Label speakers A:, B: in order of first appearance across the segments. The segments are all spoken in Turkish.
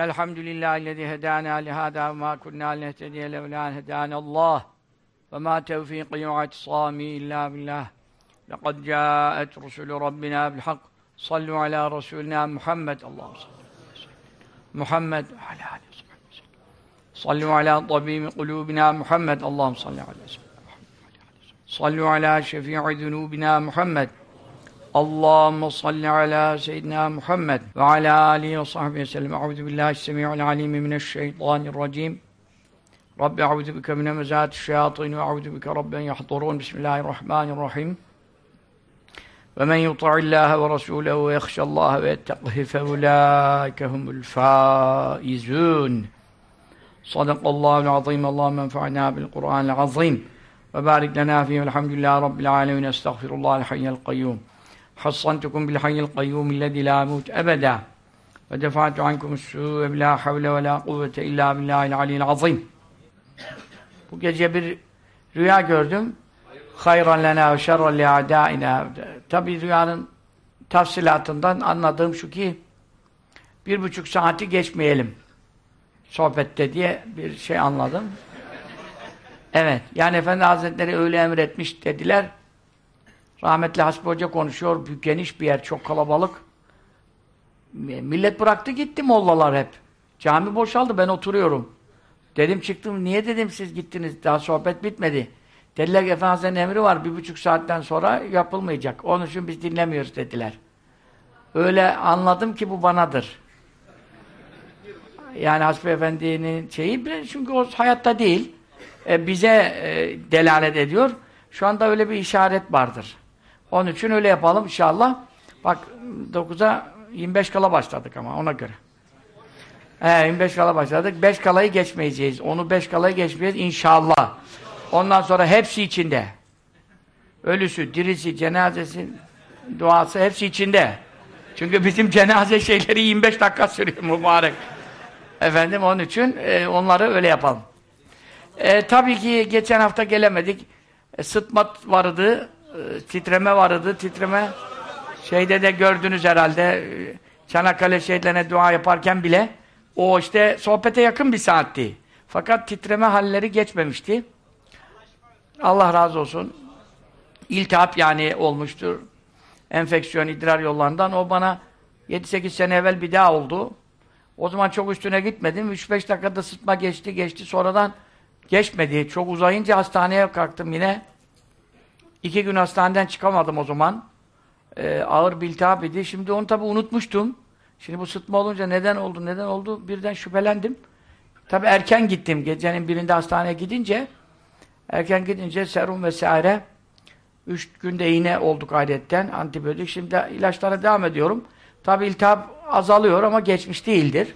A: الحمد لله الذي هدانا لهذا وما كنا لنهتدي لولا أن هدانا الله. وما توفيقي واعتصامي إلا بالله. لقد جاءت رسل ربنا بالحق. صلوا على رسولنا محمد. اللهم صل محمد وعلى آله وصحبه وسلم. صلوا على طبيب قلوبنا محمد. اللهم صل على سيدنا محمد صلوا على شفيع ذنوبنا محمد. اللهم صل على سيدنا محمد وعلى آله وصحبه وسلم. أعوذ بالله السميع العليم من الشيطان الرجيم. رب أعوذ بك من مزات الشياطين وأعوذ بك رب أن يحضرون. بسم الله الرحمن الرحيم. ومن يطع الله ورسوله ويخشى الله ويتقه فأولئك هم الفائزون. صدق الله العظيم. اللهم انفعنا بالقرآن العظيم. وبارك لنا فيه والحمد لله رب العالمين. أستغفر الله الحي القيوم. hassantukum bil hayyil kayyum illezi la mut ebeda ve defa'tu ankum su'e bila havle ve la kuvvete illa billahil aliyil azim bu gece bir rüya gördüm. Hayran lena ve şerran li adaina. Tabi rüyanın tafsilatından anladığım şu ki bir buçuk saati geçmeyelim sohbette diye bir şey anladım. Evet yani Efendi Hazretleri öyle emretmiş dediler. Rahmetli Hasbi Hoca konuşuyor. Büyük, geniş bir yer. Çok kalabalık. Millet bıraktı gitti mollalar hep. Cami boşaldı. Ben oturuyorum. Dedim çıktım. Niye dedim siz gittiniz? Daha sohbet bitmedi. Dediler ki Efendimiz'in emri var. Bir buçuk saatten sonra yapılmayacak. Onun için biz dinlemiyoruz dediler. Öyle anladım ki bu banadır. Yani Hasbi Efendi'nin şeyi çünkü o hayatta değil. E, bize e, delalet ediyor. Şu anda öyle bir işaret vardır. Onun için öyle yapalım inşallah. Bak 9'a 25 kala başladık ama ona göre. He 25 kala başladık. 5 kalayı geçmeyeceğiz. Onu 5 kalayı geçmeyeceğiz inşallah. Ondan sonra hepsi içinde. Ölüsü, dirisi, cenazesi, duası hepsi içinde. Çünkü bizim cenaze şeyleri 25 dakika sürüyor mübarek. Efendim onun için e, onları öyle yapalım. E, tabii ki geçen hafta gelemedik. E, sıtma vardı, titreme vardı, titreme şeyde de gördünüz herhalde e, Çanakkale şehitlerine dua yaparken bile o işte sohbete yakın bir saatti. Fakat titreme halleri geçmemişti. Allah razı olsun. İltihap yani olmuştur. Enfeksiyon idrar yollarından. O bana 7-8 sene evvel bir daha oldu. O zaman çok üstüne gitmedim. 3-5 dakikada sıtma geçti, geçti. Sonradan geçmedi. Çok uzayınca hastaneye kalktım yine. İki gün hastaneden çıkamadım o zaman. Ee, ağır bir iltihap idi. Şimdi onu tabi unutmuştum. Şimdi bu sıtma olunca neden oldu, neden oldu? Birden şüphelendim. Tabi erken gittim. Gecenin birinde hastaneye gidince erken gidince serum vesaire üç günde iğne olduk adetten antibiyotik. Şimdi ilaçlara devam ediyorum. Tabi iltihap azalıyor ama geçmiş değildir.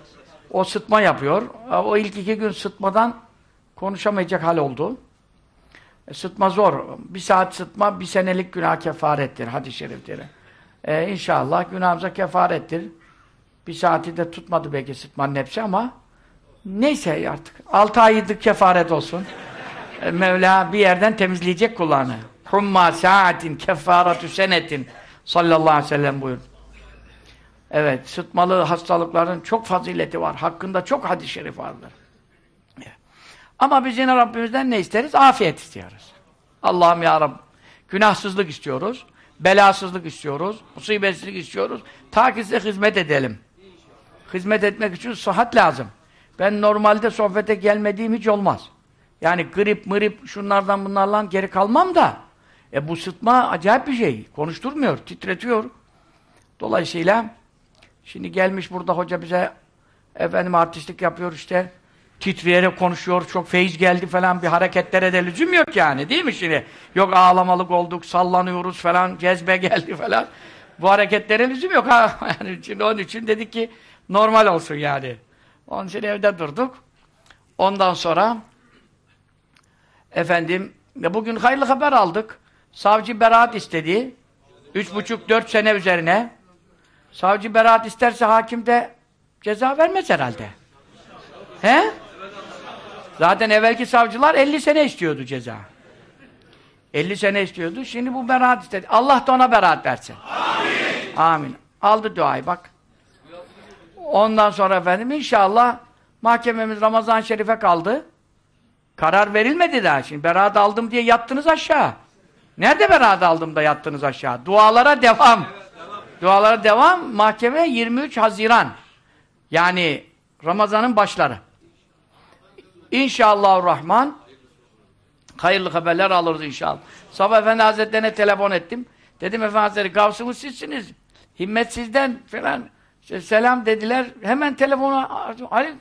A: O sıtma yapıyor. O ilk iki gün sıtmadan konuşamayacak hal oldu. E, sıtma zor. Bir saat sıtma bir senelik günah kefarettir. Hadis-i şerifleri. E, inşallah günahımıza kefarettir. Bir saati de tutmadı belki sıtmanın hepsi ama neyse artık. Altı aylık kefaret olsun. E, Mevla bir yerden temizleyecek kulağını. Humma saatin kefaretü senetin sallallahu aleyhi ve sellem buyurdu. Evet, sıtmalı hastalıkların çok fazileti var. Hakkında çok hadis-i şerif vardır. Ama biz yine Rabbimizden ne isteriz? Afiyet istiyoruz. Allah'ım ya Rabb, günahsızlık istiyoruz, belasızlık istiyoruz, musibetsizlik istiyoruz. Ta ki size hizmet edelim. Hizmet etmek için sıhhat lazım. Ben normalde sohbete gelmediğim hiç olmaz. Yani grip, mırip, şunlardan bunlarla geri kalmam da e bu sıtma acayip bir şey. Konuşturmuyor, titretiyor. Dolayısıyla şimdi gelmiş burada hoca bize efendim artistlik yapıyor işte titreyerek konuşuyor, çok feyiz geldi falan bir hareketlere de lüzum yok yani değil mi şimdi? Yok ağlamalık olduk, sallanıyoruz falan, cezbe geldi falan. Bu hareketlere lüzum yok ha. Yani şimdi onun için dedik ki normal olsun yani. Onun için evde durduk. Ondan sonra efendim bugün hayırlı haber aldık. Savcı beraat istedi. Üç buçuk, dört sene üzerine. Savcı beraat isterse hakim de ceza vermez herhalde. He? Zaten evvelki savcılar 50 sene istiyordu ceza. 50 sene istiyordu. Şimdi bu beraat istedi. Allah da ona beraat versin. Amin. Amin. Aldı duayı bak. Ondan sonra efendim inşallah mahkememiz Ramazan Şerif'e kaldı. Karar verilmedi daha. Şimdi beraat aldım diye yattınız aşağı. Nerede beraat aldım da yattınız aşağı? Dualara devam. Dualara devam. Mahkeme 23 Haziran. Yani Ramazan'ın başları. İnşallah Rahman hayırlı haberler alırız inşallah. Sabah Efendi Hazretlerine telefon ettim. Dedim Efendi Hazretleri gavsımız sizsiniz. Himmet sizden falan. Selam dediler. Hemen telefona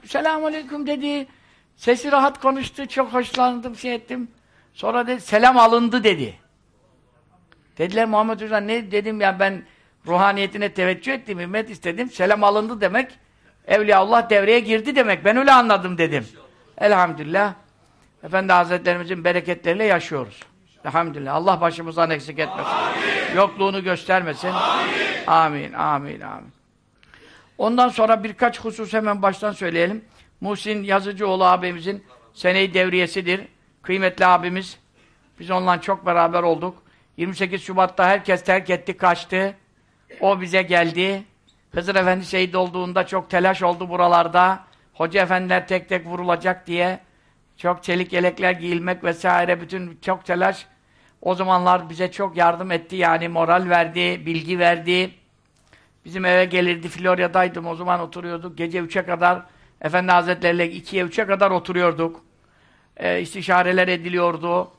A: selam aleyküm dedi. Sesi rahat konuştu. Çok hoşlandım şey ettim. Sonra dedi selam alındı dedi. Dediler Muhammed Hoca ne dedim ya ben ruhaniyetine teveccüh ettim, himmet istedim. Selam alındı demek. Evliya Allah devreye girdi demek. Ben öyle anladım dedim. Elhamdülillah. Efendi Hazretlerimizin bereketleriyle yaşıyoruz. Elhamdülillah. Allah başımızdan eksik etmesin. Amin. Yokluğunu göstermesin. Amin. Amin. Amin. Amin. Ondan sonra birkaç husus hemen baştan söyleyelim. Muhsin Yazıcıoğlu abimizin seneyi devriyesidir. Kıymetli abimiz. Biz onunla çok beraber olduk. 28 Şubat'ta herkes terk etti, kaçtı. O bize geldi. Hızır Efendi şehit olduğunda çok telaş oldu buralarda. Hoca efendiler tek tek vurulacak diye çok çelik yelekler giyilmek vesaire bütün çok telaş. O zamanlar bize çok yardım etti yani moral verdi, bilgi verdi. Bizim eve gelirdi, Florya'daydım o zaman oturuyorduk. Gece üçe kadar Efendi Hazretleri'yle ikiye üçe kadar oturuyorduk. E, istişareler ediliyordu.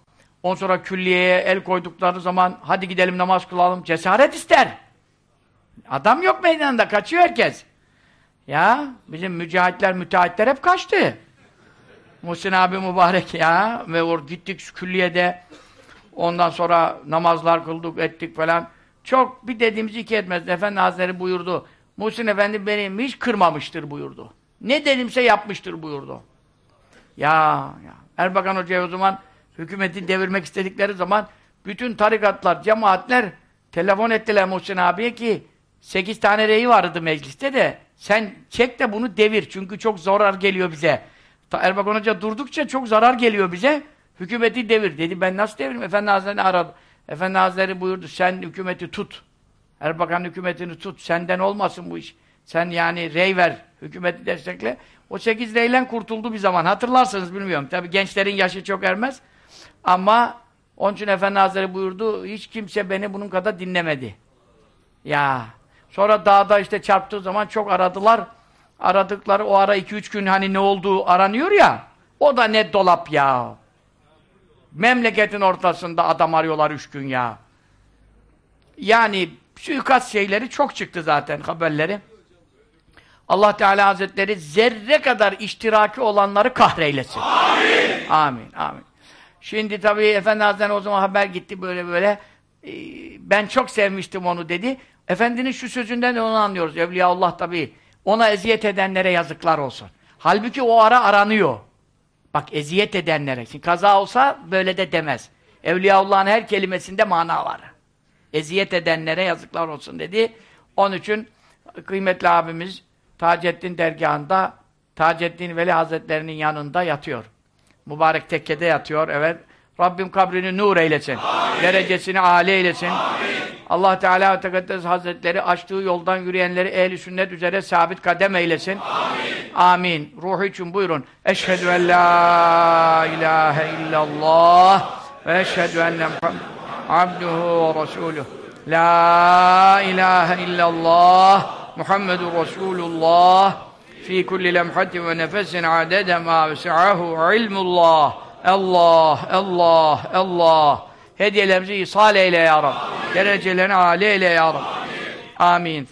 A: Ondan sonra külliyeye el koydukları zaman hadi gidelim namaz kılalım. Cesaret ister. Adam yok meydanda, kaçıyor herkes. Ya bizim mücahitler, müteahhitler hep kaçtı. Muhsin abi mübarek ya. Ve or gittik külliyede. Ondan sonra namazlar kıldık, ettik falan. Çok bir dediğimizi iki etmez. Efendi Hazretleri buyurdu. Muhsin Efendi beni hiç kırmamıştır buyurdu. Ne dedimse yapmıştır buyurdu. Ya, ya. Erbakan Hoca'ya o zaman hükümeti devirmek istedikleri zaman bütün tarikatlar, cemaatler telefon ettiler Muhsin abiye ki sekiz tane reyi vardı mecliste de sen çek de bunu devir çünkü çok zarar geliyor bize. Erbakan Hoca durdukça çok zarar geliyor bize. Hükümeti devir. Dedi ben nasıl devrim? Efendi Hazretleri aradı. Efendi Hazretleri buyurdu sen hükümeti tut. Erbakan hükümetini tut. Senden olmasın bu iş. Sen yani rey ver. Hükümeti destekle. O sekiz reylen kurtuldu bir zaman. Hatırlarsınız bilmiyorum. Tabi gençlerin yaşı çok ermez. Ama onun için Efendi Hazretleri buyurdu. Hiç kimse beni bunun kadar dinlemedi. Ya. Sonra dağda işte çarptığı zaman çok aradılar. Aradıkları o ara iki üç gün hani ne olduğu aranıyor ya. O da ne dolap ya. Memleketin ortasında adam arıyorlar üç gün ya. Yani suikast şeyleri çok çıktı zaten haberleri. Allah Teala Hazretleri zerre kadar iştiraki olanları kahreylesin. Amin. Amin. Amin. Şimdi tabii Efendi Hazretleri o zaman haber gitti böyle böyle. Ee, ben çok sevmiştim onu dedi. Efendinin şu sözünden de onu anlıyoruz. Evliyaullah tabii ona eziyet edenlere yazıklar olsun. Halbuki o ara aranıyor. Bak eziyet edenlere. Şimdi kaza olsa böyle de demez. Evliyaullah'ın her kelimesinde mana var. Eziyet edenlere yazıklar olsun dedi. Onun için kıymetli abimiz Taceddin dergahında Taceddin Veli Hazretlerinin yanında yatıyor. Mübarek tekkede yatıyor. Evet. Rabbim kabrini nur eylesin. Amin. Derecesini âli eylesin. Amin. Allah Teala ve Tekaddes Hazretleri açtığı yoldan yürüyenleri ehli sünnet üzere sabit kadem eylesin. Amin. Amin. Ruhu için buyurun. Eşhedü en la ilahe illallah ve eşhedü enne abduhu ve resuluh. La ilahe illallah Muhammedur Resulullah fi kulli lemhatin ve nefesin adede ma vesahu ilmullah. Allah, Allah, Allah. Hediyelerimizi ishal eyle ya Rabbi. Derecelerini âli eyle ya Rabbi. Amin.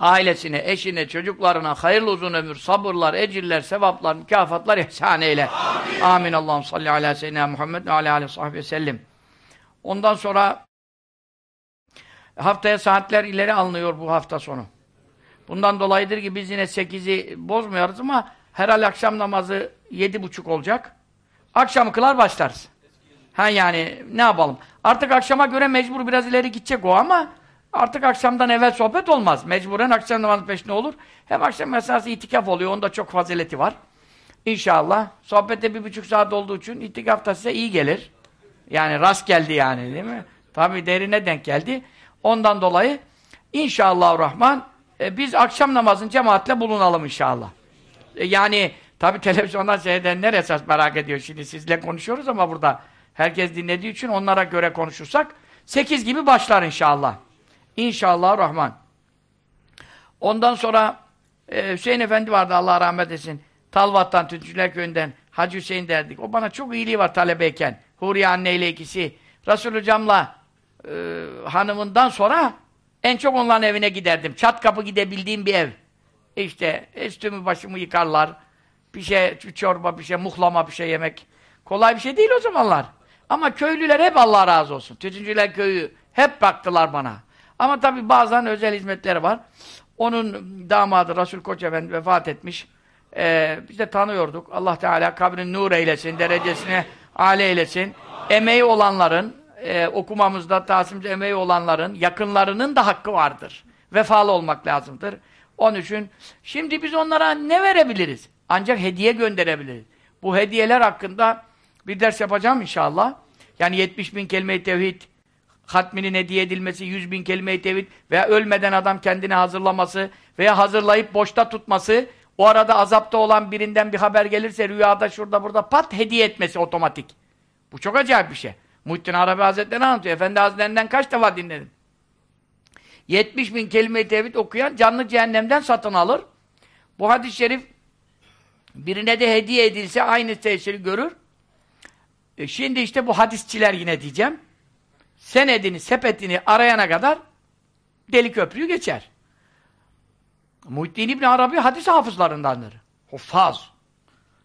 A: Ailesine, eşine, çocuklarına hayırlı uzun ömür, sabırlar, ecirler, sevaplar, mükafatlar ihsan eyle. Amin. Amin. Allah'ım salli ala seyyidina Muhammed ve ala aleyhi sahibi sellem. Ondan sonra haftaya saatler ileri alınıyor bu hafta sonu. Bundan dolayıdır ki biz yine 8'i bozmuyoruz ama herhal akşam namazı yedi buçuk olacak. Akşamı kılar başlarız. Ha yani ne yapalım? Artık akşama göre mecbur biraz ileri gidecek o ama artık akşamdan evvel sohbet olmaz. Mecburen akşam namazı peşine olur. Hem akşam esası itikaf oluyor. Onda çok fazileti var. İnşallah. Sohbette bir buçuk saat olduğu için itikaf da size iyi gelir. Yani rast geldi yani değil mi? Tabi derine denk geldi. Ondan dolayı inşallah Rahman e, biz akşam namazın cemaatle bulunalım inşallah. E, yani tabi televizyondan seyredenler esas merak ediyor. Şimdi sizle konuşuyoruz ama burada herkes dinlediği için onlara göre konuşursak 8 gibi başlar inşallah. İnşallah Rahman. Ondan sonra e, Hüseyin Efendi vardı Allah rahmet etsin. Talvat'tan, Tütücüler Köyü'nden Hacı Hüseyin derdik. O bana çok iyiliği var talebeyken. Huriye anneyle ikisi. Resul Hocam'la e, hanımından sonra en çok onların evine giderdim. Çat kapı gidebildiğim bir ev. İşte üstümü başımı yıkarlar. Bir şey, bir çorba, bir şey, muhlama bir şey yemek. Kolay bir şey değil o zamanlar. Ama köylüler hep Allah razı olsun. Tütüncüler köyü hep baktılar bana. Ama tabi bazen özel hizmetleri var. Onun damadı Resul Koç Efendi vefat etmiş. Ee, biz de tanıyorduk. Allah Teala kabrini nur eylesin, derecesine âle eylesin. Emeği olanların, e, okumamızda tasimde emeği olanların, yakınlarının da hakkı vardır. Vefalı olmak lazımdır. Onun için şimdi biz onlara ne verebiliriz? Ancak hediye gönderebiliriz. Bu hediyeler hakkında bir ders yapacağım inşallah. Yani 70 bin kelime-i tevhid hatminin hediye edilmesi, 100 bin kelime-i tevhid veya ölmeden adam kendini hazırlaması veya hazırlayıp boşta tutması, o arada azapta olan birinden bir haber gelirse rüyada şurada burada pat hediye etmesi otomatik. Bu çok acayip bir şey. Muhittin Arabi Hazretleri anlatıyor. Efendi Hazretlerinden kaç defa dinledim. 70 bin kelime-i tevhid okuyan canlı cehennemden satın alır. Bu hadis-i şerif birine de hediye edilse aynı tesiri görür. E şimdi işte bu hadisçiler yine diyeceğim. Senedini, sepetini arayana kadar deli köprüyü geçer. Muhittin İbni Arabi hadis hafızlarındandır. Huffaz.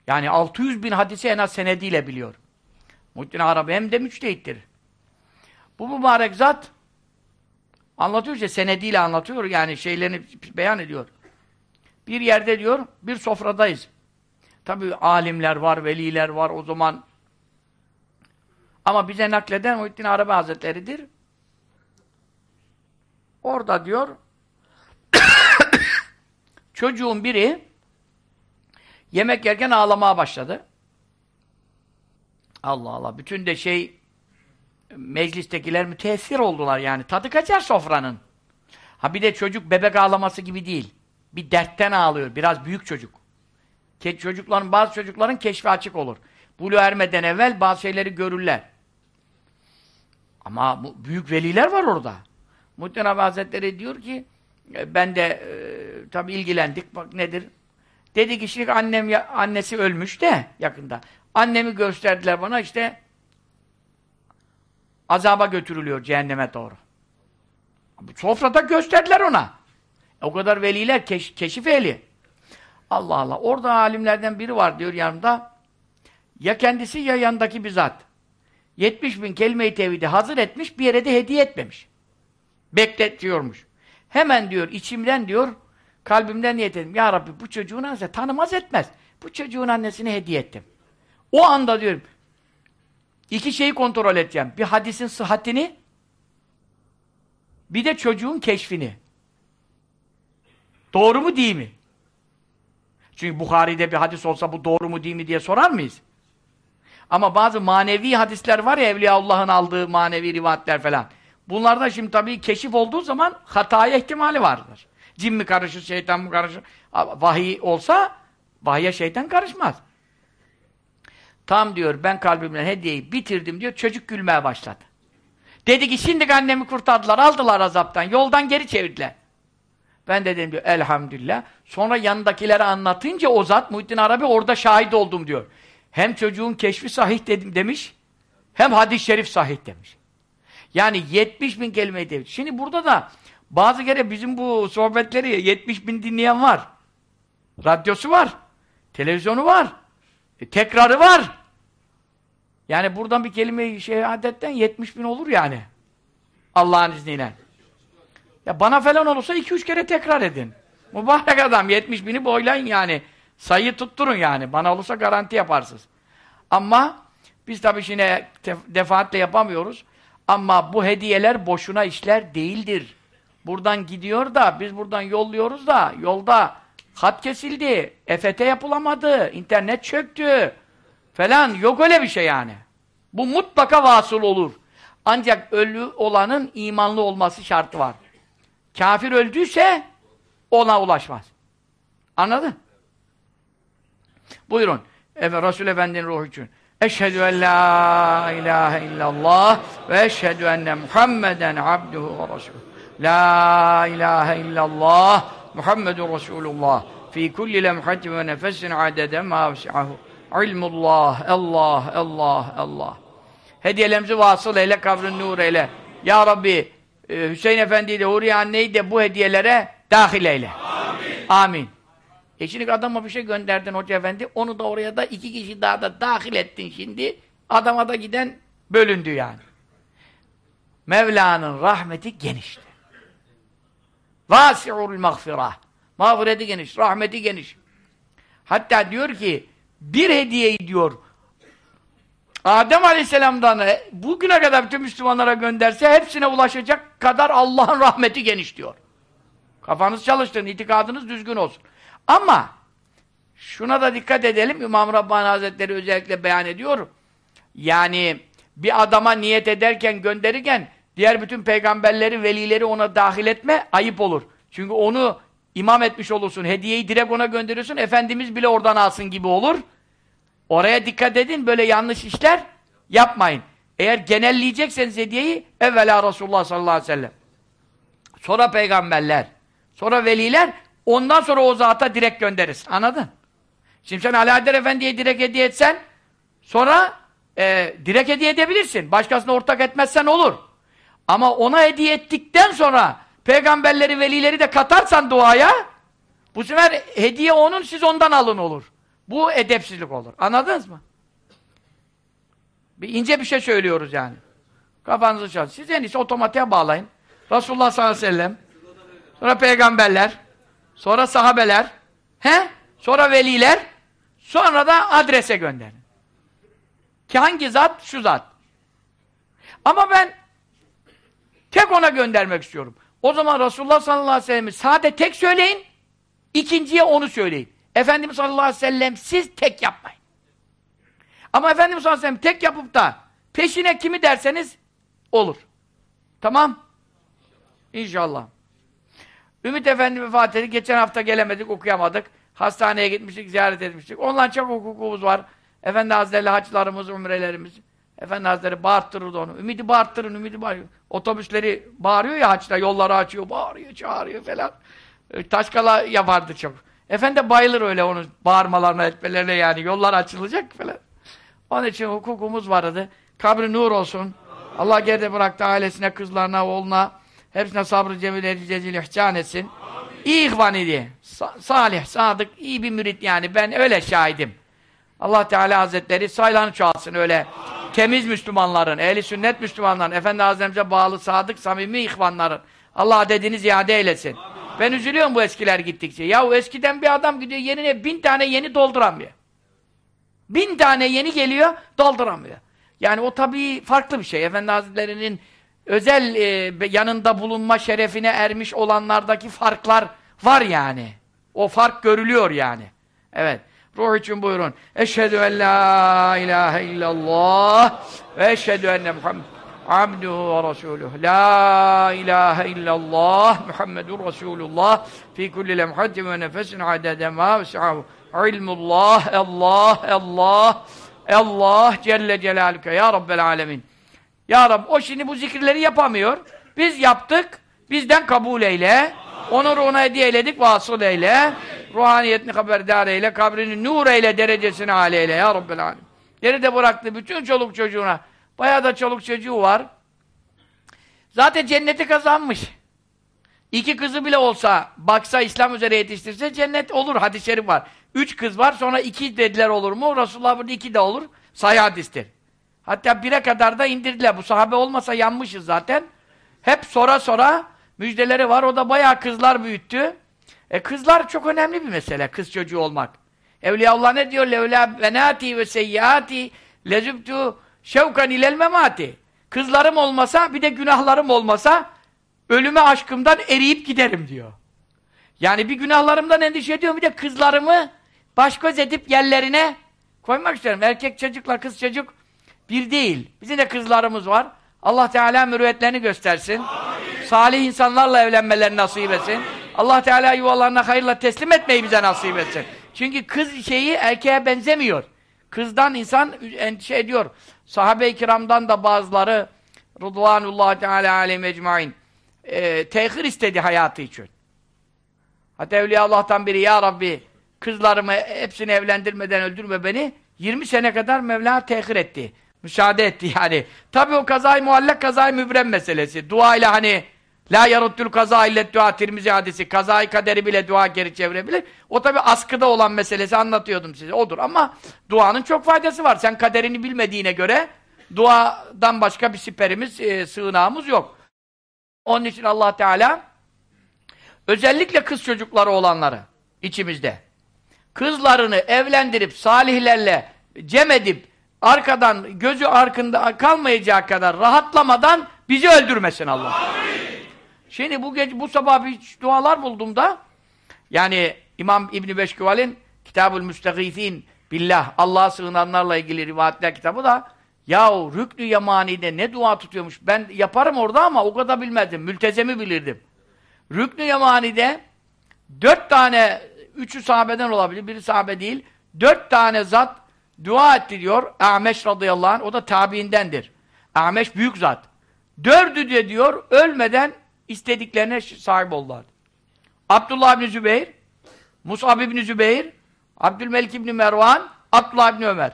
A: Yani 600 bin hadisi en az senediyle biliyor. Muhittin Arabi hem de müçtehittir. Bu mübarek zat anlatıyor işte senediyle anlatıyor yani şeylerini beyan ediyor. Bir yerde diyor bir sofradayız. Tabi alimler var, veliler var o zaman. Ama bize nakleden Muhittin Arabi Hazretleri'dir. Orada diyor çocuğun biri yemek yerken ağlamaya başladı. Allah Allah. Bütün de şey meclistekiler müteessir oldular yani. Tadı kaçar sofranın. Ha bir de çocuk bebek ağlaması gibi değil. Bir dertten ağlıyor. Biraz büyük çocuk. Ke çocukların, bazı çocukların keşfi açık olur. Bulu ermeden evvel bazı şeyleri görürler. Ama büyük veliler var orada. Muhtemelen Abi Hazretleri diyor ki e, ben de e, tabi ilgilendik. Bak nedir? Dedi ki şimdi annem annesi ölmüş de yakında. Annemi gösterdiler bana işte azaba götürülüyor cehenneme doğru. Sofrada gösterdiler ona. O kadar veliler keş, keşif ehli. Allah Allah. Orada alimlerden biri var diyor yanımda. Ya kendisi ya yanındaki bir zat. 70 bin kelime-i tevhidi hazır etmiş, bir yere de hediye etmemiş. Bekletiyormuş. Hemen diyor, içimden diyor, kalbimden niyet ettim. Ya Rabbi bu çocuğun annesi tanımaz etmez. Bu çocuğun annesine hediye ettim. O anda diyorum, iki şeyi kontrol edeceğim. Bir hadisin sıhhatini, bir de çocuğun keşfini. Doğru mu değil mi? Çünkü Bukhari'de bir hadis olsa bu doğru mu değil mi diye sorar mıyız? Ama bazı manevi hadisler var ya Evliyaullah'ın aldığı manevi rivayetler falan. Bunlarda şimdi tabii keşif olduğu zaman hataya ihtimali vardır. Cin mi karışır, şeytan mı karışır? Vahiy olsa vahiye şeytan karışmaz. Tam diyor ben kalbimden hediyeyi bitirdim diyor çocuk gülmeye başladı. Dedi ki şimdi annemi kurtardılar aldılar azaptan yoldan geri çevirdiler. Ben de dedim diyor elhamdülillah. Sonra yanındakilere anlatınca o zat Muhittin Arabi orada şahit oldum diyor. Hem çocuğun keşfi sahih dedim demiş hem hadis-i şerif sahih demiş. Yani 70 bin kelime demiş. Şimdi burada da bazı kere bizim bu sohbetleri 70 bin dinleyen var. Radyosu var. Televizyonu var. E, tekrarı var. Yani buradan bir kelime şehadetten 70 bin olur yani. Allah'ın izniyle. Ya bana falan olursa 2-3 kere tekrar edin. Mübarek adam 70 bini boylayın yani. Sayı tutturun yani. Bana olursa garanti yaparsınız. Ama biz tabii şimdi defaatle yapamıyoruz. Ama bu hediyeler boşuna işler değildir. Buradan gidiyor da, biz buradan yolluyoruz da, yolda hat kesildi, EFT yapılamadı, internet çöktü falan. Yok öyle bir şey yani. Bu mutlaka vasıl olur. Ancak ölü olanın imanlı olması şartı var. Kafir öldüyse ona ulaşmaz. Anladın? Buyurun. Evet, Resul Efendi'nin ruhu için. Eşhedü en la ilahe illallah ve eşhedü enne Muhammeden abduhu ve resuluhu. La ilahe illallah Muhammedun Resulullah fi kulli lemhatin ve nefesin adede ma vesi'ahu. İlmullah, Allah, Allah, Allah. Hediyelerimizi vasıl eyle, kabrin nur eyle. Ya Rabbi, e, Hüseyin Efendi'yi de, Huriye anneyi de bu hediyelere dahil eyle. Amin. Amin. E şimdi adama bir şey gönderdin Hoca Efendi, onu da oraya da iki kişi daha da dahil ettin şimdi. Adama da giden bölündü yani. Mevla'nın rahmeti genişti. Vasi'ul mağfirah. Mağfireti geniş, rahmeti geniş. Hatta diyor ki, bir hediyeyi diyor, Adem Aleyhisselam'dan e, bugüne kadar bütün Müslümanlara gönderse hepsine ulaşacak kadar Allah'ın rahmeti geniş diyor. Kafanız çalıştın, itikadınız düzgün olsun. Ama şuna da dikkat edelim, İmam Rabbani Hazretleri özellikle beyan ediyor. Yani bir adama niyet ederken, gönderirken diğer bütün peygamberleri, velileri ona dahil etme ayıp olur. Çünkü onu imam etmiş olursun, hediyeyi direkt ona gönderiyorsun, Efendimiz bile oradan alsın gibi olur. Oraya dikkat edin, böyle yanlış işler yapmayın. Eğer genelleyecekseniz hediyeyi, evvela Resulullah sallallahu aleyhi ve sellem. Sonra peygamberler, sonra veliler, ondan sonra o zata direkt gönderirsin. Anladın? Şimdi sen Alaeddin Efendi'ye direkt hediye etsen, sonra e, direkt hediye edebilirsin. Başkasına ortak etmezsen olur. Ama ona hediye ettikten sonra peygamberleri, velileri de katarsan duaya, bu sefer hediye onun, siz ondan alın olur. Bu edepsizlik olur. Anladınız mı? Bir ince bir şey söylüyoruz yani. Kafanızı çalın. Siz en iyisi otomatiğe bağlayın. Resulullah sallallahu aleyhi ve sellem, sonra peygamberler, sonra sahabeler, he? sonra veliler, sonra da adrese gönderin. Ki hangi zat? Şu zat. Ama ben tek ona göndermek istiyorum. O zaman Resulullah sallallahu aleyhi ve sellem'i sade tek söyleyin, ikinciye onu söyleyin. Efendimiz sallallahu aleyhi ve sellem siz tek yapmayın. Ama Efendimiz sallallahu aleyhi ve sellem tek yapıp da peşine kimi derseniz olur. Tamam? İnşallah. Ümit Efendi vefat etti. Geçen hafta gelemedik, okuyamadık. Hastaneye gitmiştik, ziyaret etmiştik. Ondan çok hukukumuz var. Efendi Hazretleri hacılarımız, umrelerimiz. Efendi Hazretleri bağırttırırdı onu. Ümidi bağırttırın, ümidi bağırıyor. Otobüsleri bağırıyor ya haçta, yolları açıyor, bağırıyor, çağırıyor falan. E, taşkala yapardı çok. Efendi bayılır öyle onun bağırmalarına, etmelerine yani. Yollar açılacak falan. Onun için hukukumuz vardı. Kabri nur olsun. Allah geride bıraktı ailesine, kızlarına, oğluna. Hepsine sabrı cemil edicecil ihsan etsin. İyi ihvan idi. Sa salih, sadık, iyi bir mürit yani. Ben öyle şahidim. Allah Teala Hazretleri sayılarını çoğalsın öyle. Temiz Müslümanların, ehli sünnet Müslümanların, Efendi Hazretlerimize bağlı, sadık, samimi ihvanların. Allah dediğini ziyade eylesin. Ben üzülüyorum bu eskiler gittikçe. Ya eskiden bir adam gidiyor yerine bin tane yeni dolduramıyor. Bin tane yeni geliyor, dolduramıyor. Yani o tabii farklı bir şey. Efendi Hazretleri'nin özel e, yanında bulunma şerefine ermiş olanlardaki farklar var yani. O fark görülüyor yani. Evet. Ruh için buyurun. Eşhedü en la ilahe illallah ve eşhedü enne Muhammed abduhu ve resuluhu. La ilahe illallah Muhammedun Resulullah fi kulli lemhatin ve nefesin adede ma vesahu. İlmullah, Allah, Allah, Allah Celle Celaluke ya Rabbel Alemin. Ya Rab, o şimdi bu zikirleri yapamıyor. Biz yaptık, bizden kabul eyle. Onu ruhuna hediye eyledik, vasıl eyle. Ruhaniyetini haberdar eyle, kabrini nur eyle, derecesini âli eyle ya Rabbel Alemin. Geride bıraktı bütün çoluk çocuğuna. Bayağı da çoluk çocuğu var. Zaten cenneti kazanmış. İki kızı bile olsa, baksa İslam üzere yetiştirse cennet olur. Hadis-i şerif var. Üç kız var, sonra iki dediler olur mu? Resulullah burada iki de olur. Sayı hadistir. Hatta bire kadar da indirdiler. Bu sahabe olmasa yanmışız zaten. Hep sora sora müjdeleri var. O da bayağı kızlar büyüttü. E kızlar çok önemli bir mesele, kız çocuğu olmak. Evliyaullah ne diyor? Levla benati ve seyyati lezübtu şevkan ilel memati. Kızlarım olmasa, bir de günahlarım olmasa ölüme aşkımdan eriyip giderim diyor. Yani bir günahlarımdan endişe ediyorum, bir de kızlarımı baş göz edip yerlerine koymak istiyorum. Erkek çocukla kız çocuk bir değil. Bizim de kızlarımız var. Allah Teala mürüvvetlerini göstersin. Amin. Salih insanlarla evlenmelerini nasip etsin. Allah Teala yuvalarına hayırla teslim etmeyi bize nasip etsin. Çünkü kız şeyi erkeğe benzemiyor. Kızdan insan endişe ediyor. Sahabe-i kiramdan da bazıları Rıdvanullah Teala aleyhi ecmain e, tehir istedi hayatı için. Hatta Evliya Allah'tan biri Ya Rabbi kızlarımı hepsini evlendirmeden öldürme beni 20 sene kadar Mevla tehir etti. Müsaade etti yani. Tabi o kazayı muallak kazayı mübrem meselesi. Dua ile hani La yaruddül kaza ile dua Tirmizi hadisi. Kazayı kaderi bile dua geri çevirebilir. O tabi askıda olan meselesi anlatıyordum size. Odur ama duanın çok faydası var. Sen kaderini bilmediğine göre duadan başka bir siperimiz, e, sığınağımız yok. Onun için Allah Teala özellikle kız çocukları olanları içimizde kızlarını evlendirip salihlerle cem edip arkadan gözü arkında kalmayacağı kadar rahatlamadan bizi öldürmesin Allah. Amin. Şimdi bu gece bu sabah bir dualar buldum da yani İmam İbn Beşkival'in Kitabul Müstegîfîn billah Allah'a sığınanlarla ilgili rivayetler kitabı da yahu Rüknü Yemani'de ne dua tutuyormuş. Ben yaparım orada ama o kadar bilmezdim. Mültezemi bilirdim. Rüknü Yemani'de dört tane üçü sahabeden olabilir, biri sahabe değil. Dört tane zat dua etti diyor. Ahmeş radıyallahu anh, o da tabiindendir. Ahmeş büyük zat. Dördü de diyor, ölmeden istediklerine sahip oldular. Abdullah bin Zübeyir, Musab bin Zübeyir, Abdülmelik bin Mervan, Abdullah bin Ömer.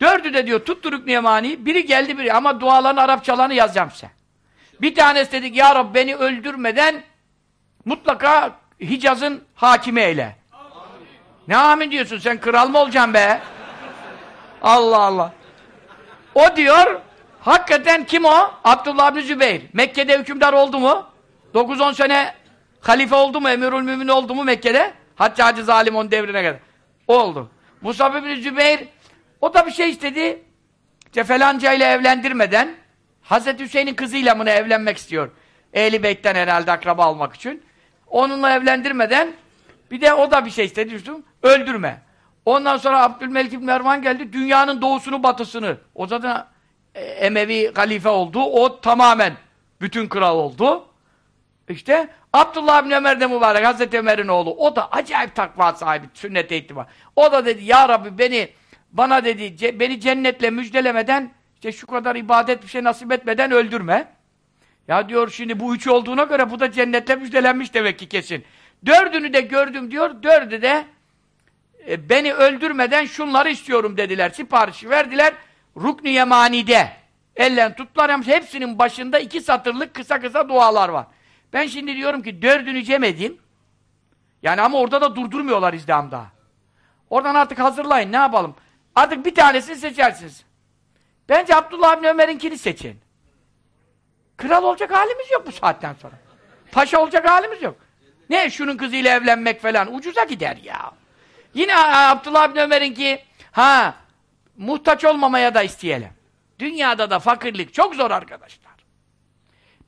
A: Dördü de diyor tutturuk Niyemani, biri geldi biri ama duaların Arapçalarını yazacağım size. Bir tanesi dedik ya Rab beni öldürmeden mutlaka Hicaz'ın hakimi eyle. Amin. Ne amin diyorsun sen kral mı olacaksın be? Allah Allah. O diyor Hakikaten kim o? Abdullah bin Zübeyir. Mekke'de hükümdar oldu mu? 9-10 sene halife oldu mu? Emirül mümin oldu mu Mekke'de? Haccacı zalim on devrine kadar. oldu. Musab bin Zübeyir o da bir şey istedi. İşte falanca ile evlendirmeden Hazreti Hüseyin'in kızıyla mı evlenmek istiyor. Ehli Beyt'ten herhalde akraba almak için. Onunla evlendirmeden bir de o da bir şey istedi. Düştüm, öldürme. Ondan sonra Abdülmelik bin Mervan geldi. Dünyanın doğusunu batısını. O zaten Emevi halife oldu. O tamamen bütün kral oldu. İşte Abdullah bin Ömer de mübarek Hazreti Ömer'in oğlu. O da acayip takva sahibi, sünnete ittiba. O da dedi ya Rabbi beni bana dedi ce, beni cennetle müjdelemeden işte şu kadar ibadet bir şey nasip etmeden öldürme. Ya diyor şimdi bu üç olduğuna göre bu da cennetle müjdelenmiş demek ki kesin. Dördünü de gördüm diyor. Dördü de e, beni öldürmeden şunları istiyorum dediler. Siparişi verdiler. Rukn-i Yemani'de ellen tuttular hepsinin başında iki satırlık kısa kısa dualar var. Ben şimdi diyorum ki dördünü cem. Yani ama orada da durdurmuyorlar izdamda. Oradan artık hazırlayın ne yapalım. Artık bir tanesini seçersiniz. Bence Abdullah bin Ömer'inkini seçin. Kral olacak halimiz yok bu saatten sonra. Paşa olacak halimiz yok. Ne şunun kızıyla evlenmek falan ucuza gider ya. Yine Abdullah bin Ömer'inki ha muhtaç olmamaya da isteyelim. Dünyada da fakirlik çok zor arkadaşlar.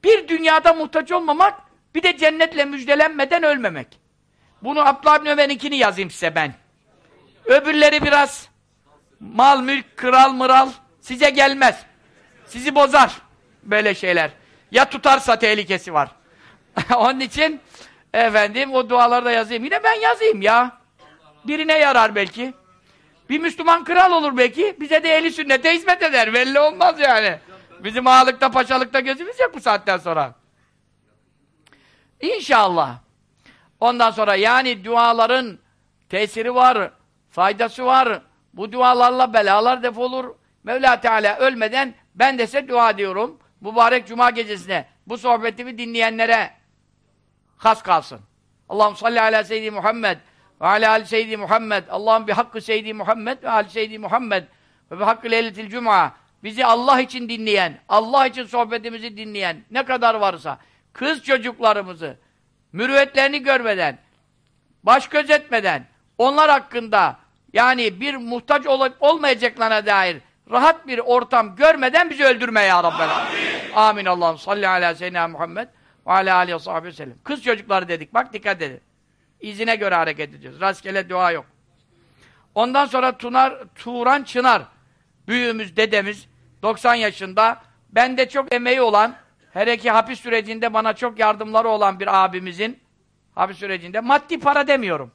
A: Bir dünyada muhtaç olmamak, bir de cennetle müjdelenmeden ölmemek. Bunu Abdullah bin Ömer'inkini yazayım size ben. Öbürleri biraz mal, mülk, kral, mıral size gelmez. Sizi bozar böyle şeyler. Ya tutarsa tehlikesi var. Onun için efendim o duaları da yazayım. Yine ben yazayım ya. Birine yarar belki. Bir Müslüman kral olur belki, bize de eli sünnete hizmet eder. Belli olmaz yani. Bizim ağalıkta, paşalıkta gözümüz yok bu saatten sonra. İnşallah. Ondan sonra yani duaların tesiri var, faydası var. Bu dualarla belalar defolur. Mevla Teala ölmeden ben de size dua diyorum. Mübarek Cuma gecesine bu sohbetimi dinleyenlere has kalsın. Allahum salli ala seyyidi Muhammed ve ala ali seyyidi Muhammed Allah'ım bir hakkı seyyidi Muhammed ve ali seyyidi Muhammed ve bir hakkı leyletil cuma bizi Allah için dinleyen, Allah için sohbetimizi dinleyen ne kadar varsa kız çocuklarımızı mürüvvetlerini görmeden, baş gözetmeden onlar hakkında yani bir muhtaç ol olmayacaklarına dair rahat bir ortam görmeden bizi öldürme ya Rabbi. Amin. Amin Allah'ım salli ala seyyidina Muhammed ve ala alihi ve sellem. Kız çocukları dedik bak dikkat edin. İzine göre hareket edeceğiz. Rastgele dua yok. Ondan sonra Tunar, Turan Çınar, büyüğümüz, dedemiz, 90 yaşında, bende çok emeği olan, her iki hapis sürecinde bana çok yardımları olan bir abimizin hapis sürecinde. Maddi para demiyorum.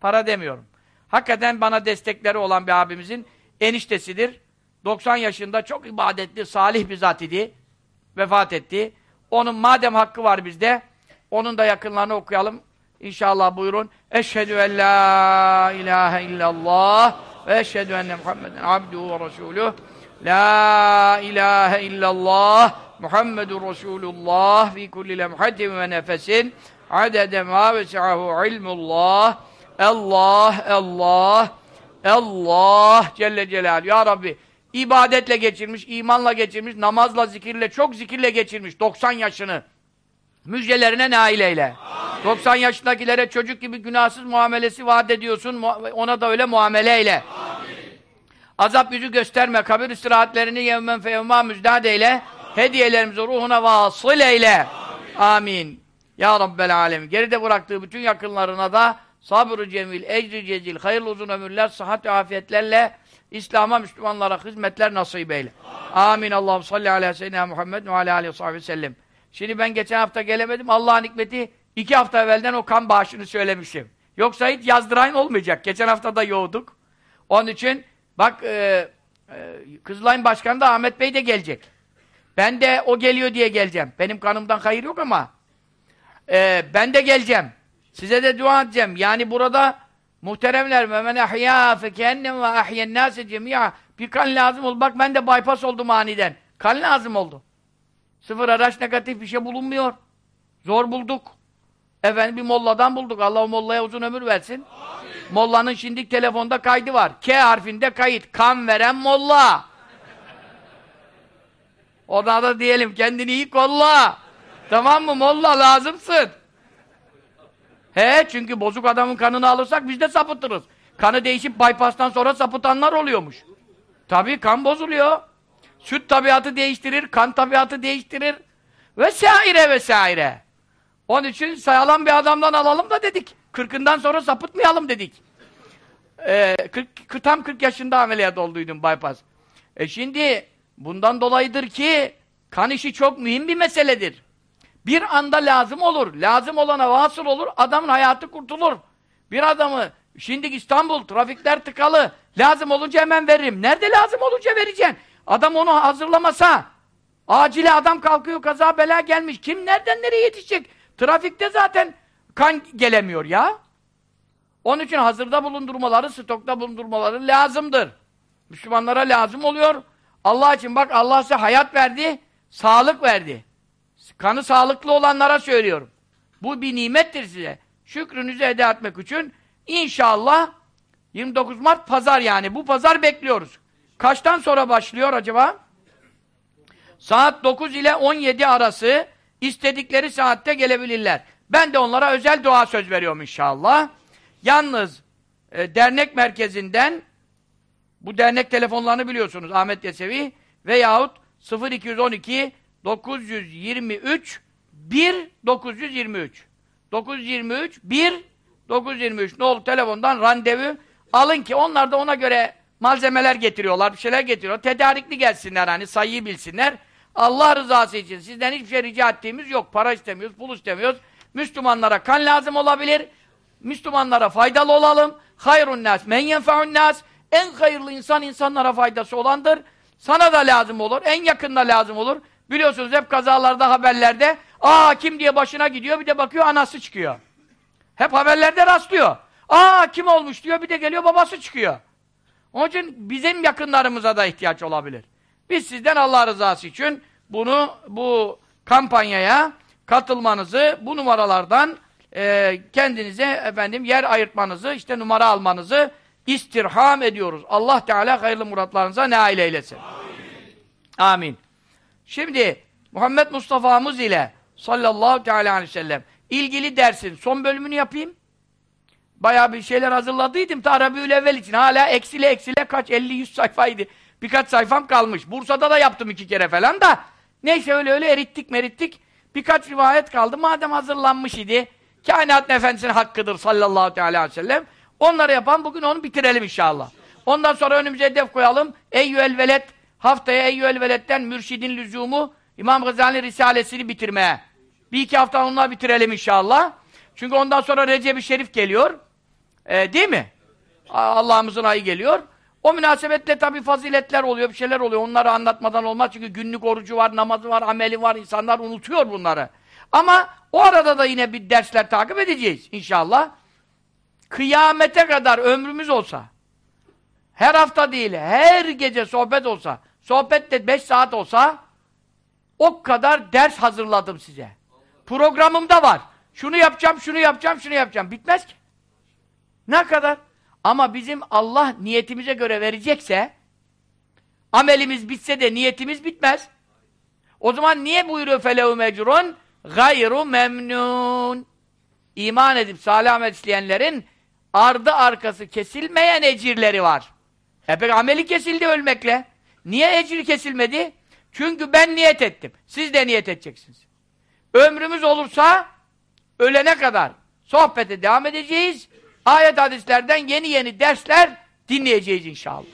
A: Para demiyorum. Hakikaten bana destekleri olan bir abimizin eniştesidir. 90 yaşında çok ibadetli, salih bir zat idi. Vefat etti. Onun madem hakkı var bizde, onun da yakınlarını okuyalım. İnşallah buyurun. Eşhedü en la ilahe illallah ve eşhedü enne Muhammeden abduhu ve resuluh. La ilahe illallah Muhammedur Resulullah fi kulli lemhatin ve nefesin adede ma vesahu ilmullah Allah Allah Allah Celle Celaluhu Ya Rabbi ibadetle geçirmiş, imanla geçirmiş, namazla, zikirle, çok zikirle geçirmiş 90 yaşını. Müjdelerine nail eyle. Amin. 90 yaşındakilere çocuk gibi günahsız muamelesi vaat ediyorsun. Ona da öyle muamele eyle. Amin. Azap yüzü gösterme. Kabir istirahatlerini yevmen feyevma müjdat eyle. Hediyelerimizi ruhuna vasıl eyle. Amin. Amin. Ya Rabbel Alem. Geride bıraktığı bütün yakınlarına da sabır cemil, ecri cecil, hayırlı uzun ömürler, sıhhat afiyetlerle İslam'a, Müslümanlara hizmetler nasip eyle. Amin. Amin. Allah'ım salli ala seyyidina Muhammed ve ala aleyhi ve sellem. Şimdi ben geçen hafta gelemedim. Allah'ın hikmeti iki hafta evvelden o kan bağışını söylemişim. Yoksa hiç yazdıran olmayacak. Geçen hafta da yoğduk. Onun için bak e, e, Kızılay'ın başkanı da Ahmet Bey de gelecek. Ben de o geliyor diye geleceğim. Benim kanımdan hayır yok ama e, ben de geleceğim. Size de dua edeceğim. Yani burada muhteremler ve men ahya fe kennem ve ahyen nase cemi'a bir kan lazım oldu. Bak ben de bypass oldum aniden. Kan lazım oldu. Sıfır araç negatif bir şey bulunmuyor. Zor bulduk. Efendim bir molladan bulduk. Allah o mollaya uzun ömür versin. Amin. Mollanın şimdi telefonda kaydı var. K harfinde kayıt. Kan veren molla. Ona da diyelim kendini iyi kolla. Tamam mı? Molla lazımsın. He çünkü bozuk adamın kanını alırsak biz de sapıtırız. Kanı değişip bypass'tan sonra sapıtanlar oluyormuş. Tabii kan bozuluyor. Süt tabiatı değiştirir, kan tabiatı değiştirir. Vesaire vesaire. Onun için sağlam bir adamdan alalım da dedik. Kırkından sonra sapıtmayalım dedik. Ee, 40, tam 40 yaşında ameliyat olduydum bypass. E şimdi bundan dolayıdır ki kan işi çok mühim bir meseledir. Bir anda lazım olur. Lazım olana vasıl olur. Adamın hayatı kurtulur. Bir adamı şimdi İstanbul trafikler tıkalı. Lazım olunca hemen veririm. Nerede lazım olunca vereceksin? Adam onu hazırlamasa, acile adam kalkıyor, kaza bela gelmiş. Kim nereden nereye yetişecek? Trafikte zaten kan gelemiyor ya. Onun için hazırda bulundurmaları, stokta bulundurmaları lazımdır. Müslümanlara lazım oluyor. Allah için bak Allah size hayat verdi, sağlık verdi. Kanı sağlıklı olanlara söylüyorum. Bu bir nimettir size. Şükrünüzü eda etmek için inşallah 29 Mart pazar yani. Bu pazar bekliyoruz. Kaçtan sonra başlıyor acaba? Saat 9 ile 17 arası istedikleri saatte gelebilirler. Ben de onlara özel dua söz veriyorum inşallah. Yalnız e, dernek merkezinden bu dernek telefonlarını biliyorsunuz Ahmet Yesevi veyahut 0212 923 1 923 923 1 923 ne oldu telefondan randevu alın ki onlar da ona göre malzemeler getiriyorlar, bir şeyler getiriyor. Tedarikli gelsinler hani sayıyı bilsinler. Allah rızası için sizden hiçbir şey rica ettiğimiz yok. Para istemiyoruz, pul istemiyoruz. Müslümanlara kan lazım olabilir. Müslümanlara faydalı olalım. Hayrun nas men yenfa'un nas. En hayırlı insan insanlara faydası olandır. Sana da lazım olur. En yakında lazım olur. Biliyorsunuz hep kazalarda, haberlerde aa kim diye başına gidiyor bir de bakıyor anası çıkıyor. Hep haberlerde rastlıyor. Aa kim olmuş diyor bir de geliyor babası çıkıyor. Onun için bizim yakınlarımıza da ihtiyaç olabilir. Biz sizden Allah rızası için bunu, bu kampanyaya katılmanızı, bu numaralardan e, kendinize efendim yer ayırtmanızı, işte numara almanızı istirham ediyoruz. Allah Teala hayırlı muratlarınıza nail eylesin. Amin. Amin. Şimdi Muhammed Mustafa'mız ile sallallahu teala aleyhi ve sellem ilgili dersin son bölümünü yapayım. Bayağı bir şeyler hazırladıydım ta Rabiül Evvel için. Hala eksile eksile kaç 50-100 sayfaydı. Birkaç sayfam kalmış. Bursa'da da yaptım iki kere falan da. Neyse öyle öyle erittik merittik. Birkaç rivayet kaldı. Madem hazırlanmış idi. Kainat Efendisi'nin hakkıdır sallallahu aleyhi ve sellem. Onları yapan bugün onu bitirelim inşallah. Ondan sonra önümüze hedef koyalım. Eyyüel velet haftaya Eyyüel veletten mürşidin lüzumu İmam Gazali Risalesini bitirmeye. Bir iki hafta onunla bitirelim inşallah. Çünkü ondan sonra Recep-i Şerif geliyor. Ee, değil mi? Allah'ımızın ayı geliyor. O münasebetle tabii faziletler oluyor, bir şeyler oluyor. Onları anlatmadan olmaz çünkü günlük orucu var, namazı var, ameli var. İnsanlar unutuyor bunları. Ama o arada da yine bir dersler takip edeceğiz inşallah. Kıyamete kadar ömrümüz olsa, her hafta değil, her gece sohbet olsa, sohbet de 5 saat olsa, o kadar ders hazırladım size. Programımda var. Şunu yapacağım, şunu yapacağım, şunu yapacağım. Bitmez ki. Ne kadar? Ama bizim Allah niyetimize göre verecekse, amelimiz bitse de niyetimiz bitmez. O zaman niye buyuruyor felehu mecrun? Gayru memnun. İman edip salih amel ardı arkası kesilmeyen ecirleri var. E peki ameli kesildi ölmekle. Niye ecri kesilmedi? Çünkü ben niyet ettim. Siz de niyet edeceksiniz. Ömrümüz olursa ölene kadar sohbete devam edeceğiz. Ayet hadislerden yeni yeni dersler dinleyeceğiz inşallah.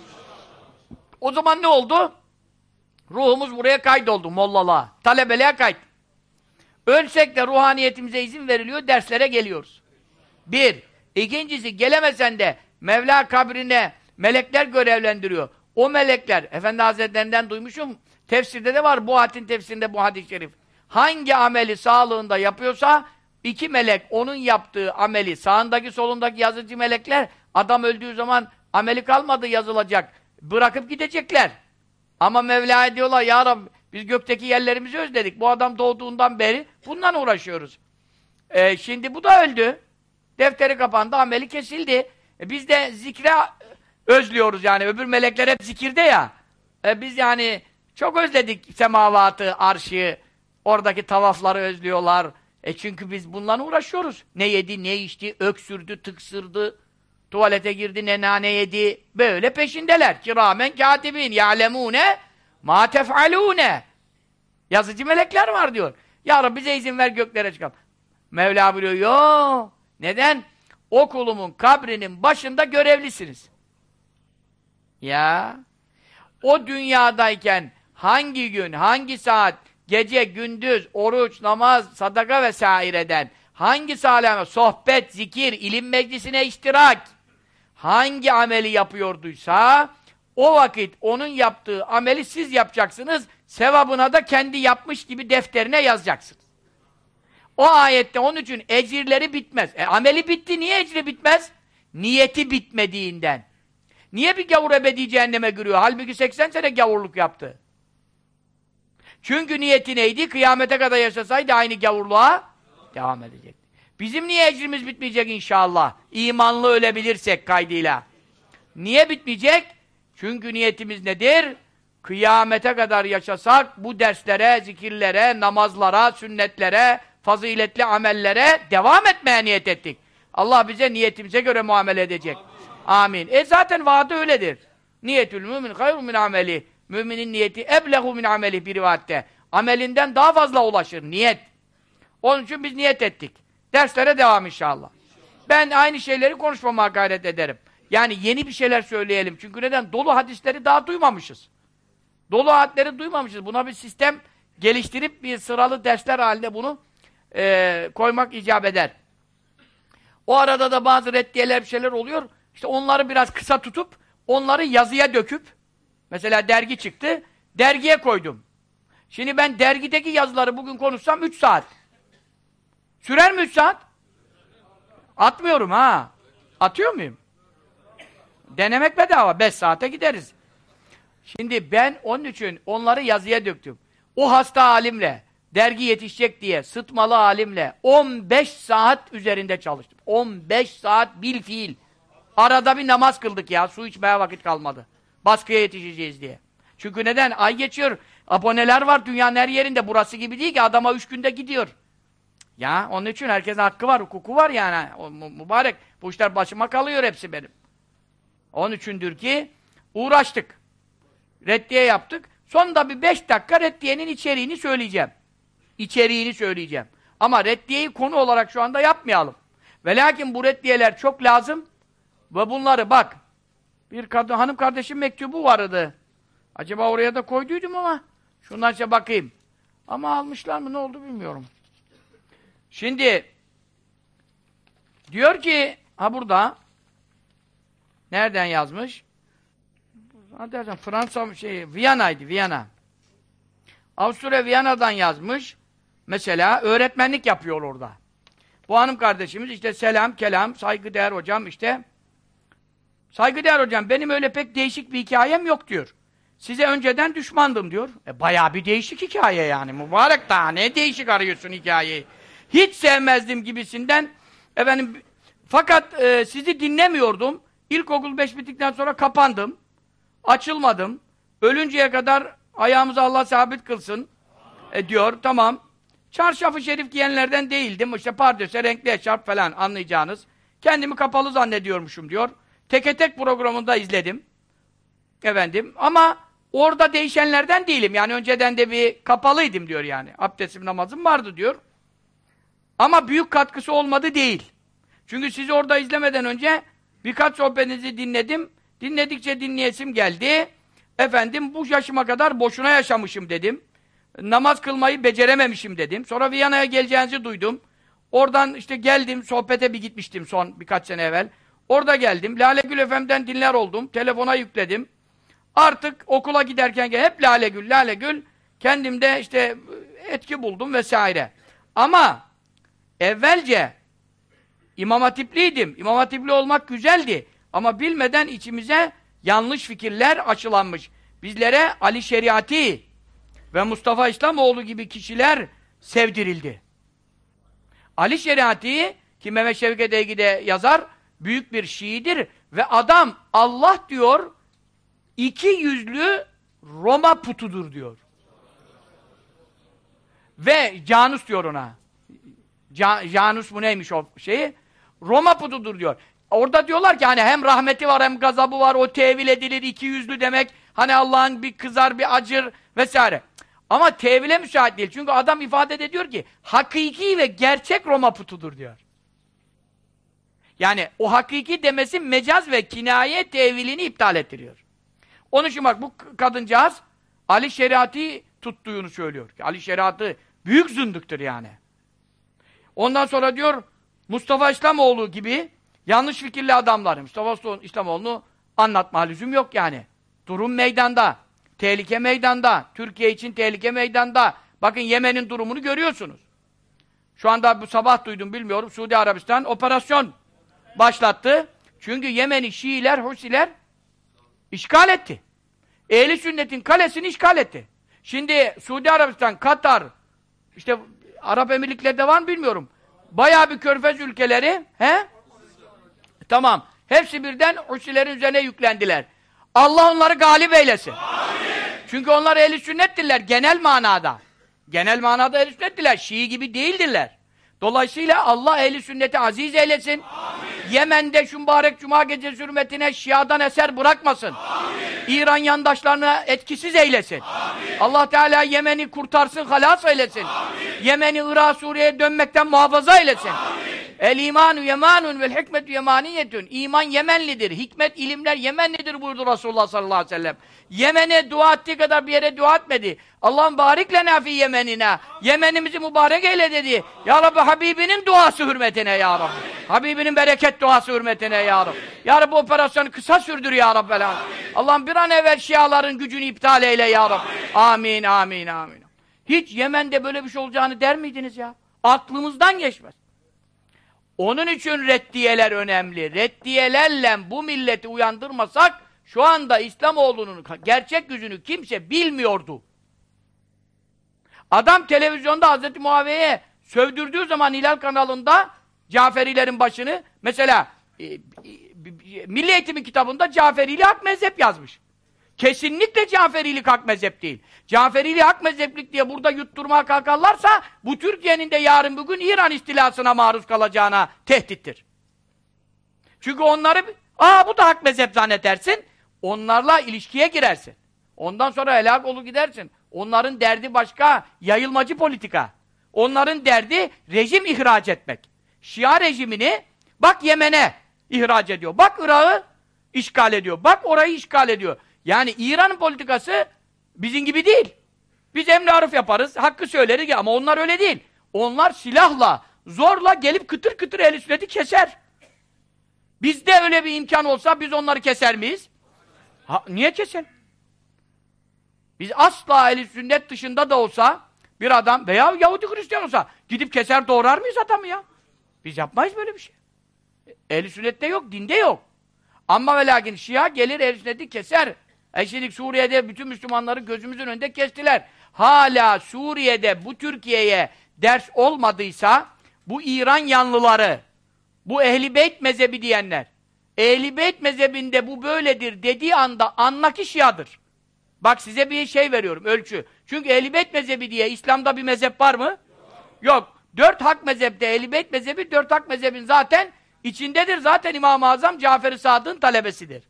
A: O zaman ne oldu? Ruhumuz buraya kaydoldu mollalığa. Talebeliğe kayıt. Ölsek de ruhaniyetimize izin veriliyor, derslere geliyoruz. Bir. İkincisi gelemesen de Mevla kabrine melekler görevlendiriyor. O melekler, Efendi Hazretlerinden duymuşum, tefsirde de var, bu hatin tefsirinde bu hadis-i şerif. Hangi ameli sağlığında yapıyorsa, iki melek onun yaptığı ameli, sağındaki solundaki yazıcı melekler, adam öldüğü zaman ameli kalmadı yazılacak, bırakıp gidecekler. Ama Mevla'ya diyorlar, Ya Rabbi, biz gökteki yerlerimizi özledik. Bu adam doğduğundan beri bundan uğraşıyoruz. Ee, şimdi bu da öldü. Defteri kapandı, ameli kesildi. E, biz de zikre özlüyoruz yani. Öbür melekler hep zikirde ya. E, biz yani çok özledik semavatı, arşı, oradaki tavafları özlüyorlar. E çünkü biz bununla uğraşıyoruz. Ne yedi, ne içti, öksürdü, tıksırdı, tuvalete girdi, ne nane yedi. Böyle peşindeler. Kiramen katibin, ya'lemune ma tef'alune. Yazıcı melekler var diyor. Ya Rabbi bize izin ver göklere çıkalım. Mevla buyuruyor, yo. Neden? O kulumun kabrinin başında görevlisiniz. Ya. O dünyadayken hangi gün, hangi saat, gece, gündüz, oruç, namaz, sadaka vesaire eden, hangi salame, sohbet, zikir, ilim meclisine iştirak, hangi ameli yapıyorduysa, o vakit onun yaptığı ameli siz yapacaksınız, sevabına da kendi yapmış gibi defterine yazacaksınız. O ayette onun için ecirleri bitmez. E, ameli bitti, niye ecri bitmez? Niyeti bitmediğinden. Niye bir gavur ebedi cehenneme giriyor? Halbuki 80 sene gavurluk yaptı. Çünkü niyeti neydi? Kıyamete kadar yaşasaydı aynı gavurluğa devam edecekti. Bizim niye ecrimiz bitmeyecek inşallah? İmanlı ölebilirsek kaydıyla. Niye bitmeyecek? Çünkü niyetimiz nedir? Kıyamete kadar yaşasak bu derslere, zikirlere, namazlara, sünnetlere, faziletli amellere devam etmeye niyet ettik. Allah bize niyetimize göre muamele edecek. Amin. E zaten vaadi öyledir. Niyetül mümin hayru min ameli. Müminin niyeti eblehu min ameli bir rivayette. Amelinden daha fazla ulaşır. Niyet. Onun için biz niyet ettik. Derslere devam inşallah. Ben aynı şeyleri konuşmamaya gayret ederim. Yani yeni bir şeyler söyleyelim. Çünkü neden? Dolu hadisleri daha duymamışız. Dolu hadisleri duymamışız. Buna bir sistem geliştirip bir sıralı dersler halinde bunu e, koymak icap eder. O arada da bazı reddiyeler bir şeyler oluyor. İşte onları biraz kısa tutup, onları yazıya döküp, mesela dergi çıktı, dergiye koydum. Şimdi ben dergideki yazıları bugün konuşsam 3 saat. Sürer mi 3 saat? Atmıyorum ha. Atıyor muyum? Denemek bedava. 5 saate gideriz. Şimdi ben onun için onları yazıya döktüm. O hasta alimle, dergi yetişecek diye, sıtmalı alimle 15 saat üzerinde çalıştım. 15 saat bil fiil. Arada bir namaz kıldık ya. Su içmeye vakit kalmadı. Baskıya yetişeceğiz diye. Çünkü neden? Ay geçiyor. Aboneler var dünyanın her yerinde. Burası gibi değil ki adama üç günde gidiyor. Ya onun için herkesin hakkı var, hukuku var yani. O, mübarek. Bu işler başıma kalıyor hepsi benim. Onun üçündür ki uğraştık. Reddiye yaptık. Sonunda bir beş dakika reddiyenin içeriğini söyleyeceğim. İçeriğini söyleyeceğim. Ama reddiyeyi konu olarak şu anda yapmayalım. Ve lakin bu reddiyeler çok lazım. Ve bunları bak. Bir kadın, hanım kardeşim mektubu vardı. Acaba oraya da koyduydum ama şundan işte bakayım. Ama almışlar mı ne oldu bilmiyorum. Şimdi Diyor ki, ha burada, nereden yazmış? Dersen Fransa şey, Viyana'ydı, Viyana. Avusturya Viyana'dan yazmış. Mesela öğretmenlik yapıyor orada. Bu hanım kardeşimiz işte selam, kelam, saygıdeğer hocam işte. Saygıdeğer hocam benim öyle pek değişik bir hikayem yok diyor. Size önceden düşmandım diyor. E bayağı bir değişik hikaye yani. Mübarek daha ne değişik arıyorsun hikayeyi. Hiç sevmezdim gibisinden. Efendim fakat e, sizi dinlemiyordum. İlkokul 5 bittikten sonra kapandım. Açılmadım. Ölünceye kadar ayağımızı Allah sabit kılsın. E, diyor tamam. Çarşafı şerif giyenlerden değildim. İşte pardöse, renkli eşarp falan anlayacağınız. Kendimi kapalı zannediyormuşum diyor. Teke tek programında izledim. Efendim ama orada değişenlerden değilim. Yani önceden de bir kapalıydım diyor yani. Abdestim namazım vardı diyor. Ama büyük katkısı olmadı değil. Çünkü sizi orada izlemeden önce birkaç sohbetinizi dinledim. Dinledikçe dinleyesim geldi. Efendim bu yaşıma kadar boşuna yaşamışım dedim. Namaz kılmayı becerememişim dedim. Sonra Viyana'ya geleceğinizi duydum. Oradan işte geldim, sohbete bir gitmiştim son birkaç sene evvel. Orada geldim. Lale Gül FM'den dinler oldum. Telefona yükledim. Artık okula giderken hep Lale Gül, Lale Gül. Kendimde işte etki buldum vesaire. Ama evvelce İmam Hatipliydim. İmam Hatipli olmak güzeldi. Ama bilmeden içimize yanlış fikirler açılanmış. Bizlere Ali Şeriati ve Mustafa İslamoğlu gibi kişiler sevdirildi. Ali Şeriati ki Mehmet Şevket Eygi'de yazar büyük bir Şiidir ve adam Allah diyor iki yüzlü Roma putudur diyor. Ve Canus diyor ona. Ca Janus mu neymiş o şeyi? Roma putudur diyor. Orada diyorlar ki hani hem rahmeti var hem gazabı var o tevil edilir iki yüzlü demek. Hani Allah'ın bir kızar bir acır vesaire. Ama tevile müsait değil. Çünkü adam ifade ediyor ki hakiki ve gerçek Roma putudur diyor. Yani o hakiki demesi mecaz ve kinaye tevilini iptal ettiriyor. Onun için bak bu kadıncağız Ali Şeriat'ı tuttuğunu söylüyor. Ali Şeriat'ı büyük zındıktır yani. Ondan sonra diyor Mustafa İslamoğlu gibi yanlış fikirli adamlar. Mustafa İslamoğlu'nu anlatma lüzum yok yani. Durum meydanda. Tehlike meydanda. Türkiye için tehlike meydanda. Bakın Yemen'in durumunu görüyorsunuz. Şu anda bu sabah duydum bilmiyorum. Suudi Arabistan operasyon başlattı. Çünkü Yemen'i Şiiler, Husiler işgal etti. Ehli sünnetin kalesini işgal etti. Şimdi Suudi Arabistan, Katar, işte Arap Emirlikleri'de var mı bilmiyorum. Bayağı bir körfez ülkeleri, he? Tamam. Hepsi birden Husilerin üzerine yüklendiler. Allah onları galip eylesin. Amin. Çünkü onlar ehli sünnettirler genel manada. Genel manada ehli sünnettirler. Şii gibi değildirler. Dolayısıyla Allah ehli sünneti aziz eylesin. Amin. Yemen'de şu mübarek cuma gecesi hürmetine Şia'dan eser bırakmasın. Amin. İran yandaşlarını etkisiz eylesin. Amin. Allah Teala Yemen'i kurtarsın, halas eylesin. Yemen'i Irak, Suriye'ye dönmekten muhafaza eylesin. Amin. El imanu yemanun vel hikmetu yemaniyetun. İman Yemenlidir. Hikmet, ilimler Yemenlidir buyurdu Resulullah sallallahu aleyhi ve sellem. Yemen'e dua ettiği kadar bir yere dua etmedi. Allah'ım barik lena fi Yemenina. Yemenimizi mübarek eyle dedi. Ya Rabbi Habibinin duası hürmetine ya Rabbi. Habibinin bereket duası hürmetine ya Rabbi. Ya Rabbi operasyonu kısa sürdür ya Rabbi. Allah'ım bir an evvel şiaların gücünü iptal eyle ya Rabbi. Amin, amin, amin. Hiç Yemen'de böyle bir şey olacağını der miydiniz ya? Aklımızdan geçmez. Onun için reddiyeler önemli. Reddiyelerle bu milleti uyandırmasak şu anda İslamoğlu'nun gerçek yüzünü kimse bilmiyordu. Adam televizyonda Hazreti Muaviye'ye sövdürdüğü zaman Hilal kanalında Caferilerin başını mesela e, e, Milli Eğitimin kitabında Caferili hak mezhep yazmış. Kesinlikle Caferilik hak mezhep değil. Caferili hak mezheplik diye burada yutturmaya kalkarlarsa bu Türkiye'nin de yarın bugün İran istilasına maruz kalacağına tehdittir. Çünkü onları aa bu da hak mezhep zannedersin. Onlarla ilişkiye girersin. Ondan sonra helak olur gidersin. Onların derdi başka, yayılmacı politika. Onların derdi rejim ihraç etmek. Şia rejimini bak Yemen'e ihraç ediyor. Bak Irak'ı işgal ediyor. Bak orayı işgal ediyor. Yani İran'ın politikası bizim gibi değil. Biz emri arif yaparız, hakkı söyleriz ama onlar öyle değil. Onlar silahla, zorla gelip kıtır kıtır ehl sünneti keser. Bizde öyle bir imkan olsa biz onları keser miyiz? Ha, niye keser? Biz asla ehl sünnet dışında da olsa bir adam veya Yahudi Hristiyan olsa gidip keser doğrar mıyız adamı ya? Biz yapmayız böyle bir şey. Ehl-i sünnette yok, dinde yok. Ama ve lakin Şia gelir ehl sünneti keser. E şimdi Suriye'de bütün Müslümanları gözümüzün önünde kestiler. Hala Suriye'de bu Türkiye'ye ders olmadıysa bu İran yanlıları, bu Ehli Beyt mezhebi diyenler, Ehli Beyt mezhebinde bu böyledir dediği anda anlaki Şiadır. Bak size bir şey veriyorum, ölçü. Çünkü Ehli Beyt mezhebi diye İslam'da bir mezhep var mı? Yok. Dört hak mezhepte, Ehli Beyt mezhebi dört hak mezhebin zaten içindedir. Zaten İmam-ı Azam Cafer-i Sadık'ın talebesidir.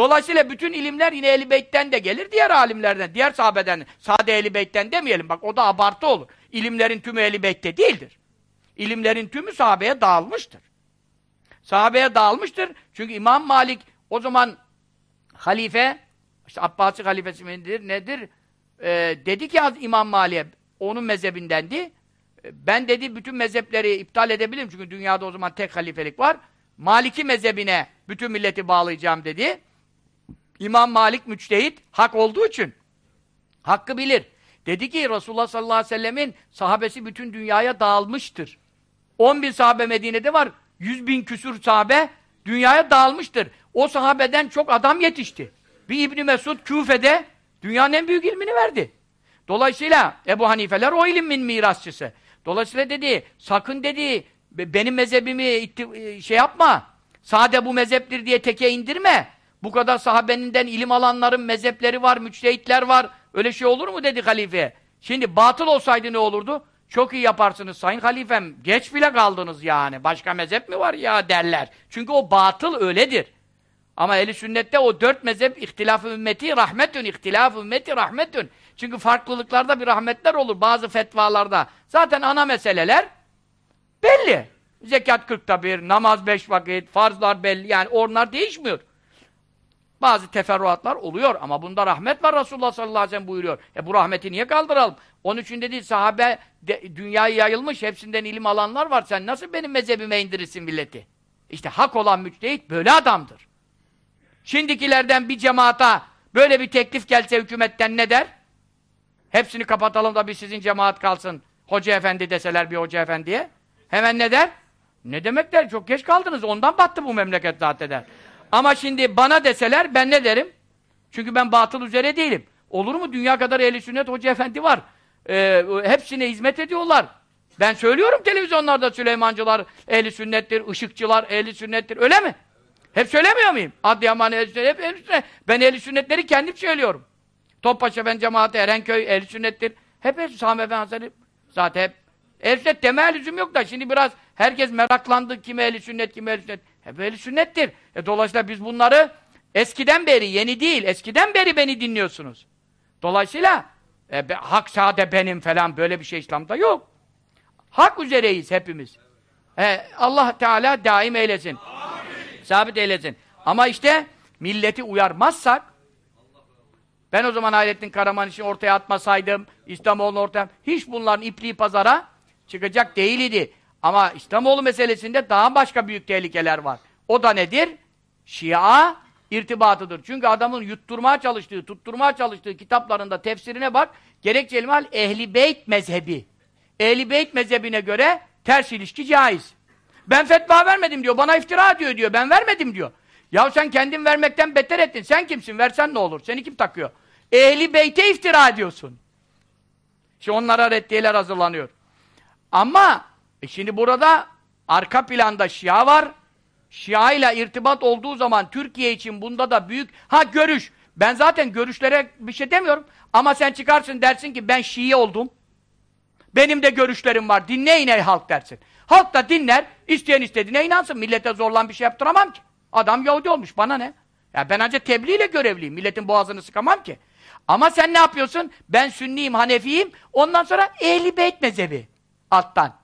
A: Dolayısıyla bütün ilimler yine Ehl-i Beyt'ten de gelir, diğer alimlerden, diğer sahabeden, sade Ehl-i Beyt'ten demeyelim, bak o da abartı olur. İlimlerin tümü Ehl-i Beyt'te değildir. İlimlerin tümü sahabeye dağılmıştır. Sahabeye dağılmıştır. Çünkü İmam Malik o zaman halife, işte Abbasi halifesi midir, nedir? Ee, dedi ki İmam Malik'e, onun mezhebindendi. Ee, ben dedi bütün mezhepleri iptal edebilirim çünkü dünyada o zaman tek halifelik var. Maliki mezhebine bütün milleti bağlayacağım dedi. İmam Malik müçtehit, hak olduğu için hakkı bilir. Dedi ki Resulullah sallallahu aleyhi ve sellemin sahabesi bütün dünyaya dağılmıştır. 10 bin sahabe Medine'de var. 100 bin küsur sahabe dünyaya dağılmıştır. O sahabeden çok adam yetişti. Bir İbni Mesud Küfe'de dünyanın en büyük ilmini verdi. Dolayısıyla Ebu Hanifeler o ilimin mirasçısı. Dolayısıyla dedi, sakın dedi, benim mezhebimi şey yapma, sade bu mezheptir diye teke indirme. Bu kadar sahabeninden ilim alanların mezhepleri var, müçtehitler var. Öyle şey olur mu dedi halife. Şimdi batıl olsaydı ne olurdu? Çok iyi yaparsınız sayın halifem. Geç bile kaldınız yani. Başka mezhep mi var ya derler. Çünkü o batıl öyledir. Ama eli sünnette o dört mezhep ihtilaf-ı ümmeti rahmetün, ihtilaf-ı ümmeti rahmetün. Çünkü farklılıklarda bir rahmetler olur bazı fetvalarda. Zaten ana meseleler belli. Zekat kırkta bir, namaz beş vakit, farzlar belli. Yani onlar değişmiyor. Bazı teferruatlar oluyor ama bunda rahmet var Resulullah sallallahu aleyhi ve sellem buyuruyor. E bu rahmeti niye kaldıralım? Onun için dedi sahabe de, dünyayı yayılmış hepsinden ilim alanlar var. Sen nasıl benim mezhebime indirirsin milleti? İşte hak olan müçtehit böyle adamdır. Şimdikilerden bir cemaata böyle bir teklif gelse hükümetten ne der? Hepsini kapatalım da bir sizin cemaat kalsın. Hoca efendi deseler bir hoca efendiye. Hemen ne der? Ne demek der? Çok geç kaldınız. Ondan battı bu memleket zaten der. Ama şimdi bana deseler ben ne derim? Çünkü ben batıl üzere değilim. Olur mu? Dünya kadar ehli sünnet hoca efendi var. Ee, hepsine hizmet ediyorlar. Ben söylüyorum televizyonlarda Süleymancılar ehli sünnettir, ışıkçılar ehli sünnettir. Öyle mi? Hep söylemiyor muyum? Adıyaman ehli sünnet, hep ehli sünnet. Ben ehli sünnetleri kendim söylüyorum. Toppaşa ben cemaati, Erenköy ehli sünnettir. Hep ehli Sami Efendi Hazretleri zaten hep ehli sünnet lüzum yok da şimdi biraz herkes meraklandı kime ehli sünnet, kime ehli sünnet. Hep ehli sünnettir. E, dolayısıyla biz bunları eskiden beri, yeni değil, eskiden beri beni dinliyorsunuz. Dolayısıyla e, be, hak sade benim falan böyle bir şey İslam'da yok. Hak üzereyiz hepimiz. E, Allah Teala daim eylesin. Amin. Sabit eylesin. Ama işte milleti uyarmazsak ben o zaman Hayrettin Karaman için ortaya atmasaydım, İslamoğlu'nu ortaya hiç bunların ipliği pazara çıkacak değildi. Ama İslamoğlu meselesinde daha başka büyük tehlikeler var. O da nedir? Şia irtibatıdır. Çünkü adamın yutturmaya çalıştığı, tutturmaya çalıştığı kitaplarında tefsirine bak, gerekçe ilmal ehli beyt mezhebi. Ehli beyt mezhebine göre ters ilişki caiz. Ben fetva vermedim diyor, bana iftira diyor diyor, ben vermedim diyor. Ya sen kendin vermekten beter ettin, sen kimsin, versen ne olur, seni kim takıyor? Ehli beyte iftira ediyorsun. İşte onlara reddiyeler hazırlanıyor. Ama e şimdi burada arka planda Şia var, Şia ile irtibat olduğu zaman Türkiye için bunda da büyük ha görüş. Ben zaten görüşlere bir şey demiyorum. Ama sen çıkarsın dersin ki ben Şii oldum. Benim de görüşlerim var. Dinleyin ey halk dersin. Halk da dinler. isteyen istediğine inansın. Millete zorlan bir şey yaptıramam ki. Adam Yahudi olmuş. Bana ne? Ya ben ancak tebliğle görevliyim. Milletin boğazını sıkamam ki. Ama sen ne yapıyorsun? Ben Sünniyim, Hanefiyim. Ondan sonra Ehli Beyt mezhebi. Alttan.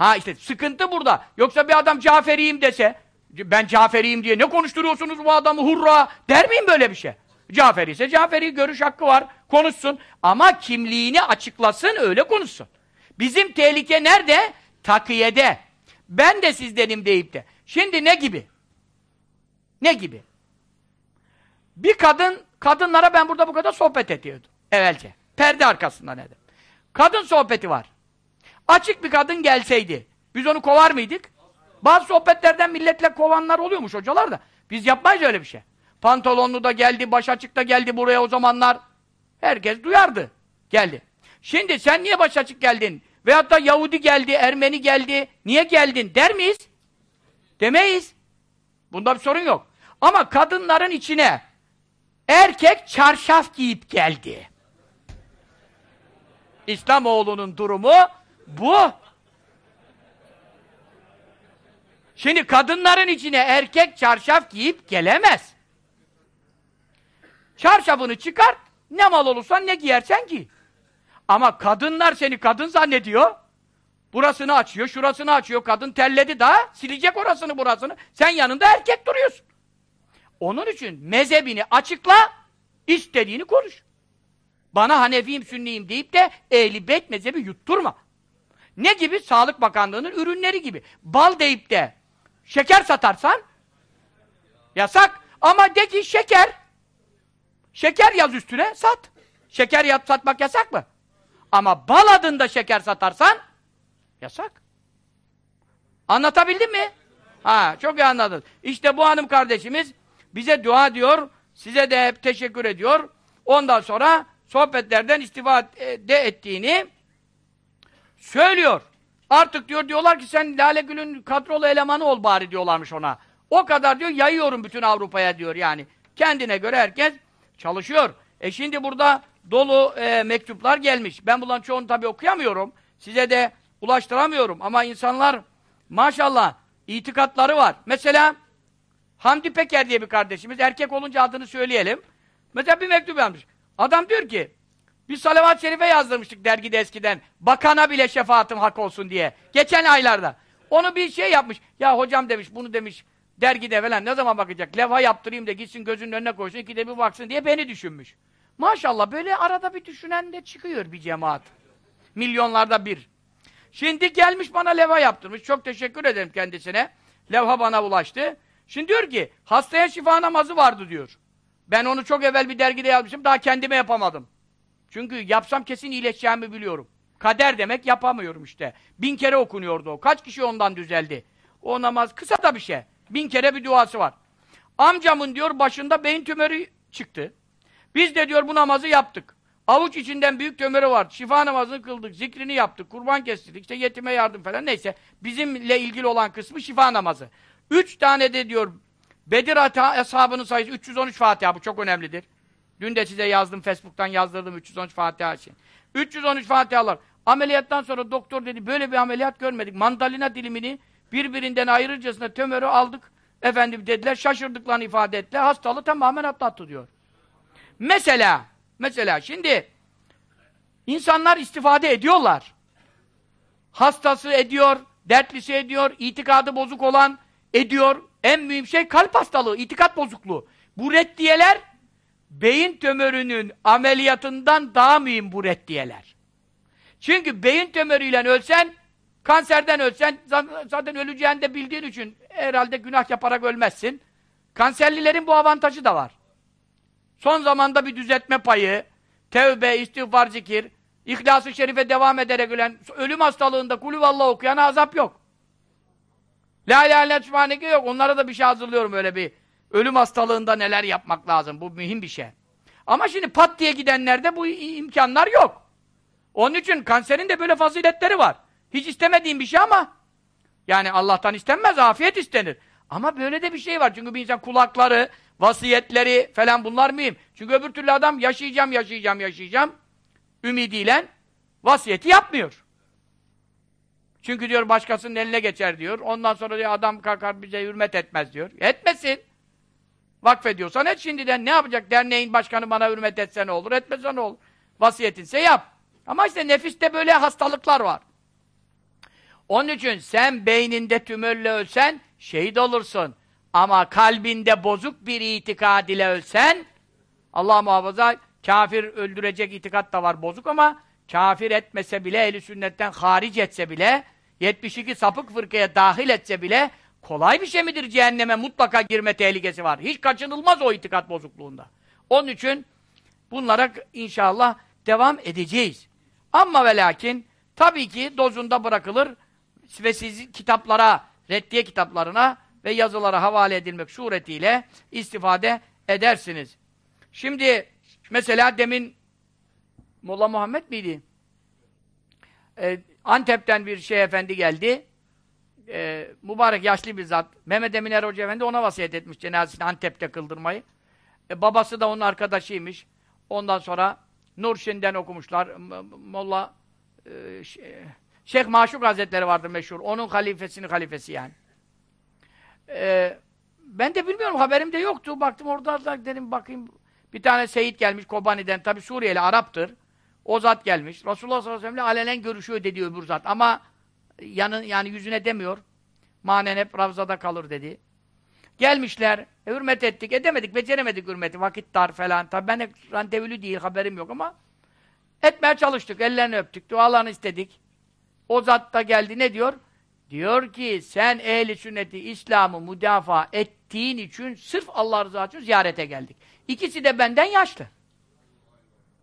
A: Ha işte sıkıntı burada. Yoksa bir adam Caferiyim dese, ben Caferiyim diye ne konuşturuyorsunuz bu adamı hurra der miyim böyle bir şey? Caferi ise Caferi görüş hakkı var. Konuşsun. Ama kimliğini açıklasın öyle konuşsun. Bizim tehlike nerede? takiyede ben de sizdenim deyip de şimdi ne gibi? Ne gibi? Bir kadın, kadınlara ben burada bu kadar sohbet ediyordum evvelce. Perde arkasında ne Kadın sohbeti var. Açık bir kadın gelseydi, biz onu kovar mıydık? Bazı sohbetlerden milletle kovanlar oluyormuş hocalar da. Biz yapmayız öyle bir şey. Pantolonlu da geldi, baş açık da geldi buraya o zamanlar. Herkes duyardı. Geldi. Şimdi sen niye baş açık geldin? Veyahut da Yahudi geldi, Ermeni geldi. Niye geldin der miyiz? Demeyiz. Bunda bir sorun yok. Ama kadınların içine erkek çarşaf giyip geldi. İslamoğlu'nun durumu bu. Şimdi kadınların içine erkek çarşaf giyip gelemez. Çarşafını çıkar, ne mal olursan ne giyersen giy. Ama kadınlar seni kadın zannediyor. Burasını açıyor, şurasını açıyor. Kadın telledi daha, silecek orasını burasını. Sen yanında erkek duruyorsun. Onun için mezhebini açıkla, istediğini konuş. Bana Hanefiyim, Sünniyim deyip de ehli beyt mezhebi yutturma. Ne gibi? Sağlık Bakanlığı'nın ürünleri gibi. Bal deyip de şeker satarsan yasak. Ama de ki şeker şeker yaz üstüne sat. Şeker yaz, satmak yasak mı? Ama bal adında şeker satarsan yasak. Anlatabildim mi? Ha, çok iyi anladın. İşte bu hanım kardeşimiz bize dua diyor, size de hep teşekkür ediyor. Ondan sonra sohbetlerden istifade ettiğini söylüyor. Artık diyor diyorlar ki sen Lale Gül'ün kadrolu elemanı ol bari diyorlarmış ona. O kadar diyor yayıyorum bütün Avrupa'ya diyor yani. Kendine göre herkes çalışıyor. E şimdi burada dolu e, mektuplar gelmiş. Ben bunların çoğunu tabii okuyamıyorum. Size de ulaştıramıyorum. Ama insanlar maşallah itikatları var. Mesela Hamdi Peker diye bir kardeşimiz. Erkek olunca adını söyleyelim. Mesela bir mektup yazmış. Adam diyor ki bir salavat-ı şerife yazdırmıştık dergide eskiden. Bakana bile şefaatim hak olsun diye. Geçen aylarda. Onu bir şey yapmış. Ya hocam demiş, bunu demiş dergide falan ne zaman bakacak? Levha yaptırayım da gitsin gözünün önüne koysun, iki de bir baksın diye beni düşünmüş. Maşallah böyle arada bir düşünen de çıkıyor bir cemaat. Milyonlarda bir. Şimdi gelmiş bana levha yaptırmış. Çok teşekkür ederim kendisine. Levha bana ulaştı. Şimdi diyor ki hastaya şifa namazı vardı diyor. Ben onu çok evvel bir dergide yazmışım. Daha kendime yapamadım. Çünkü yapsam kesin iyileşeceğimi biliyorum. Kader demek yapamıyorum işte. Bin kere okunuyordu o. Kaç kişi ondan düzeldi? O namaz kısa da bir şey. Bin kere bir duası var. Amcamın diyor başında beyin tümörü çıktı. Biz de diyor bu namazı yaptık. Avuç içinden büyük tümörü var. Şifa namazını kıldık, zikrini yaptık, kurban kestirdik, işte yetime yardım falan neyse. Bizimle ilgili olan kısmı şifa namazı. Üç tane de diyor Bedir ashabının sayısı 313 Fatiha bu çok önemlidir. Dün de size yazdım Facebook'tan yazdırdım 313 Fatiha için. 313 Fatihalar. Ameliyattan sonra doktor dedi böyle bir ameliyat görmedik. Mandalina dilimini birbirinden ayırırcasına tömörü aldık. Efendim dediler şaşırdıklarını ifade ettiler. Hastalığı tamamen atlattı diyor. Mesela mesela şimdi insanlar istifade ediyorlar. Hastası ediyor, dertlisi ediyor, itikadı bozuk olan ediyor. En mühim şey kalp hastalığı, itikat bozukluğu. Bu reddiyeler beyin tümörünün ameliyatından daha mühim bu reddiyeler. Çünkü beyin tümörüyle ölsen, kanserden ölsen, zaten öleceğini de bildiğin için herhalde günah yaparak ölmezsin. Kanserlilerin bu avantajı da var. Son zamanda bir düzeltme payı, tevbe, istiğfar, zikir, İhlas-ı Şerif'e devam ederek ölen, ölüm hastalığında kulüvallah okuyana azap yok. La ilahe illallah yok. Onlara da bir şey hazırlıyorum öyle bir Ölüm hastalığında neler yapmak lazım? Bu mühim bir şey. Ama şimdi pat diye gidenlerde bu imkanlar yok. Onun için kanserin de böyle faziletleri var. Hiç istemediğim bir şey ama yani Allah'tan istenmez, afiyet istenir. Ama böyle de bir şey var. Çünkü bir insan kulakları, vasiyetleri falan bunlar mühim. Çünkü öbür türlü adam yaşayacağım, yaşayacağım, yaşayacağım ümidiyle vasiyeti yapmıyor. Çünkü diyor başkasının eline geçer diyor. Ondan sonra diyor adam kalkar bize hürmet etmez diyor. Etmesin. Vakfediyorsan et şimdiden. Ne yapacak? Derneğin başkanı bana hürmet etse ne olur, etmese ne olur? Vasiyetinse yap. Ama işte nefiste böyle hastalıklar var. Onun için sen beyninde tümörle ölsen şehit olursun. Ama kalbinde bozuk bir itikad ile ölsen Allah muhafaza kafir öldürecek itikat da var bozuk ama kafir etmese bile eli sünnetten haric etse bile 72 sapık fırkaya dahil etse bile kolay bir şey midir cehenneme mutlaka girme tehlikesi var. Hiç kaçınılmaz o itikat bozukluğunda. Onun için bunlara inşallah devam edeceğiz. Ama ve lakin tabii ki dozunda bırakılır ve siz kitaplara, reddiye kitaplarına ve yazılara havale edilmek suretiyle istifade edersiniz. Şimdi mesela demin Molla Muhammed miydi? Ee, Antep'ten bir şey efendi geldi. Ee, mübarek yaşlı bir zat. Mehmet Emin Er Hoca Efendi ona vasiyet etmiş cenazesini Antep'te kıldırmayı. Ee, babası da onun arkadaşıymış. Ondan sonra Nurşin'den okumuşlar. Molla e, Şeyh Maşuk Hazretleri vardı meşhur. Onun halifesinin halifesi yani. Ee, ben de bilmiyorum haberim de yoktu. Baktım orada da dedim bakayım bir tane Seyit gelmiş Kobani'den. Tabi Suriyeli Arap'tır. O zat gelmiş. Resulullah sallallahu aleyhi ve sellem alenen görüşüyor dedi öbür zat. Ama yanın yani yüzüne demiyor. Manen hep Ravza'da kalır dedi. Gelmişler. E, hürmet ettik. Edemedik. Beceremedik hürmeti. Vakit dar falan. Tabi ben randevulu değil. Haberim yok ama etmeye çalıştık. Ellerini öptük. Dualarını istedik. O zat da geldi. Ne diyor? Diyor ki sen ehli sünneti İslam'ı müdafaa ettiğin için sırf Allah rızası için ziyarete geldik. İkisi de benden yaşlı.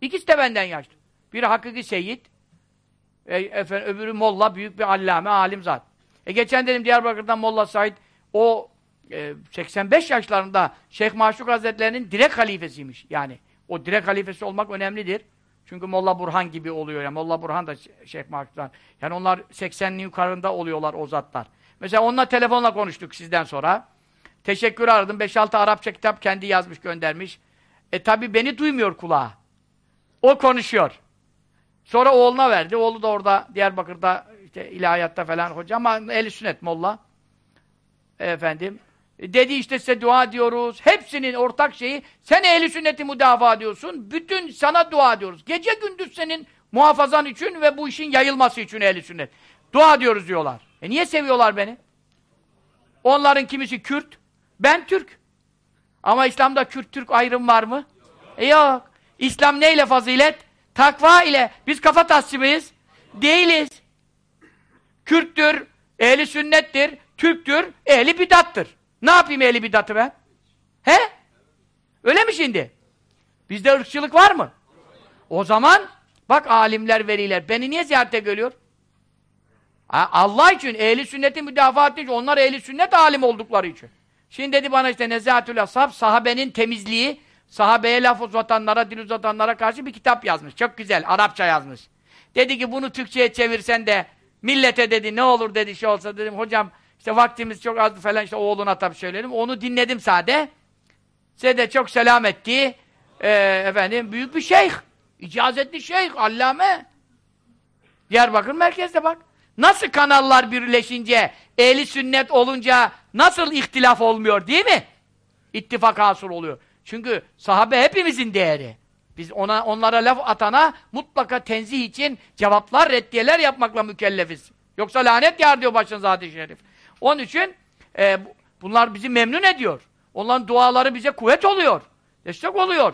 A: İkisi de benden yaşlı. Biri hakiki seyit, e, efendim, öbürü molla, büyük bir allame, alim zat. E geçen dedim Diyarbakır'dan Molla Said, o e, 85 yaşlarında Şeyh Maşuk Hazretleri'nin direkt halifesiymiş. Yani o direkt halifesi olmak önemlidir. Çünkü Molla Burhan gibi oluyor. Yani Molla Burhan da Şeyh Maşuk'tan. Yani onlar 80'li yukarında oluyorlar o zatlar. Mesela onunla telefonla konuştuk sizden sonra. Teşekkür aradım. 5-6 Arapça kitap kendi yazmış, göndermiş. E tabi beni duymuyor kulağa. O konuşuyor. Sonra oğluna verdi. Oğlu da orada Diyarbakır'da işte ilahiyatta falan hoca ama eli sünnet molla. Efendim. Dedi işte size dua diyoruz. Hepsinin ortak şeyi sen ehli sünneti müdafaa diyorsun. Bütün sana dua diyoruz. Gece gündüz senin muhafazan için ve bu işin yayılması için ehli sünnet. Dua diyoruz diyorlar. E niye seviyorlar beni? Onların kimisi Kürt, ben Türk. Ama İslam'da Kürt-Türk ayrım var mı? E yok. İslam neyle fazilet? Takva ile. Biz kafa tasçı Değiliz. Kürttür, ehli sünnettir, Türktür, ehli bidattır. Ne yapayım ehli bidatı ben? He? Öyle mi şimdi? Bizde ırkçılık var mı? O zaman bak alimler, veliler beni niye ziyarete geliyor? Allah için, ehli sünneti müdafaa için, onlar ehli sünnet alim oldukları için. Şimdi dedi bana işte Nezahatül Ashab, sahabenin temizliği, sahabeye laf uzatanlara, dil uzatanlara karşı bir kitap yazmış. Çok güzel, Arapça yazmış. Dedi ki bunu Türkçe'ye çevirsen de millete dedi ne olur dedi şey olsa dedim hocam işte vaktimiz çok az falan işte oğluna tabii söyledim. Onu dinledim sade. Size de çok selam etti. Ee, efendim büyük bir şeyh. İcazetli şeyh, allame. Diyarbakır merkezde bak. Nasıl kanallar birleşince, ehli sünnet olunca nasıl ihtilaf olmuyor değil mi? İttifak hasıl oluyor. Çünkü sahabe hepimizin değeri. Biz ona onlara laf atana mutlaka tenzih için cevaplar, reddiyeler yapmakla mükellefiz. Yoksa lanet yağar diyor başınıza hadis-i şerif. Onun için e, bunlar bizi memnun ediyor. Onların duaları bize kuvvet oluyor. Destek oluyor.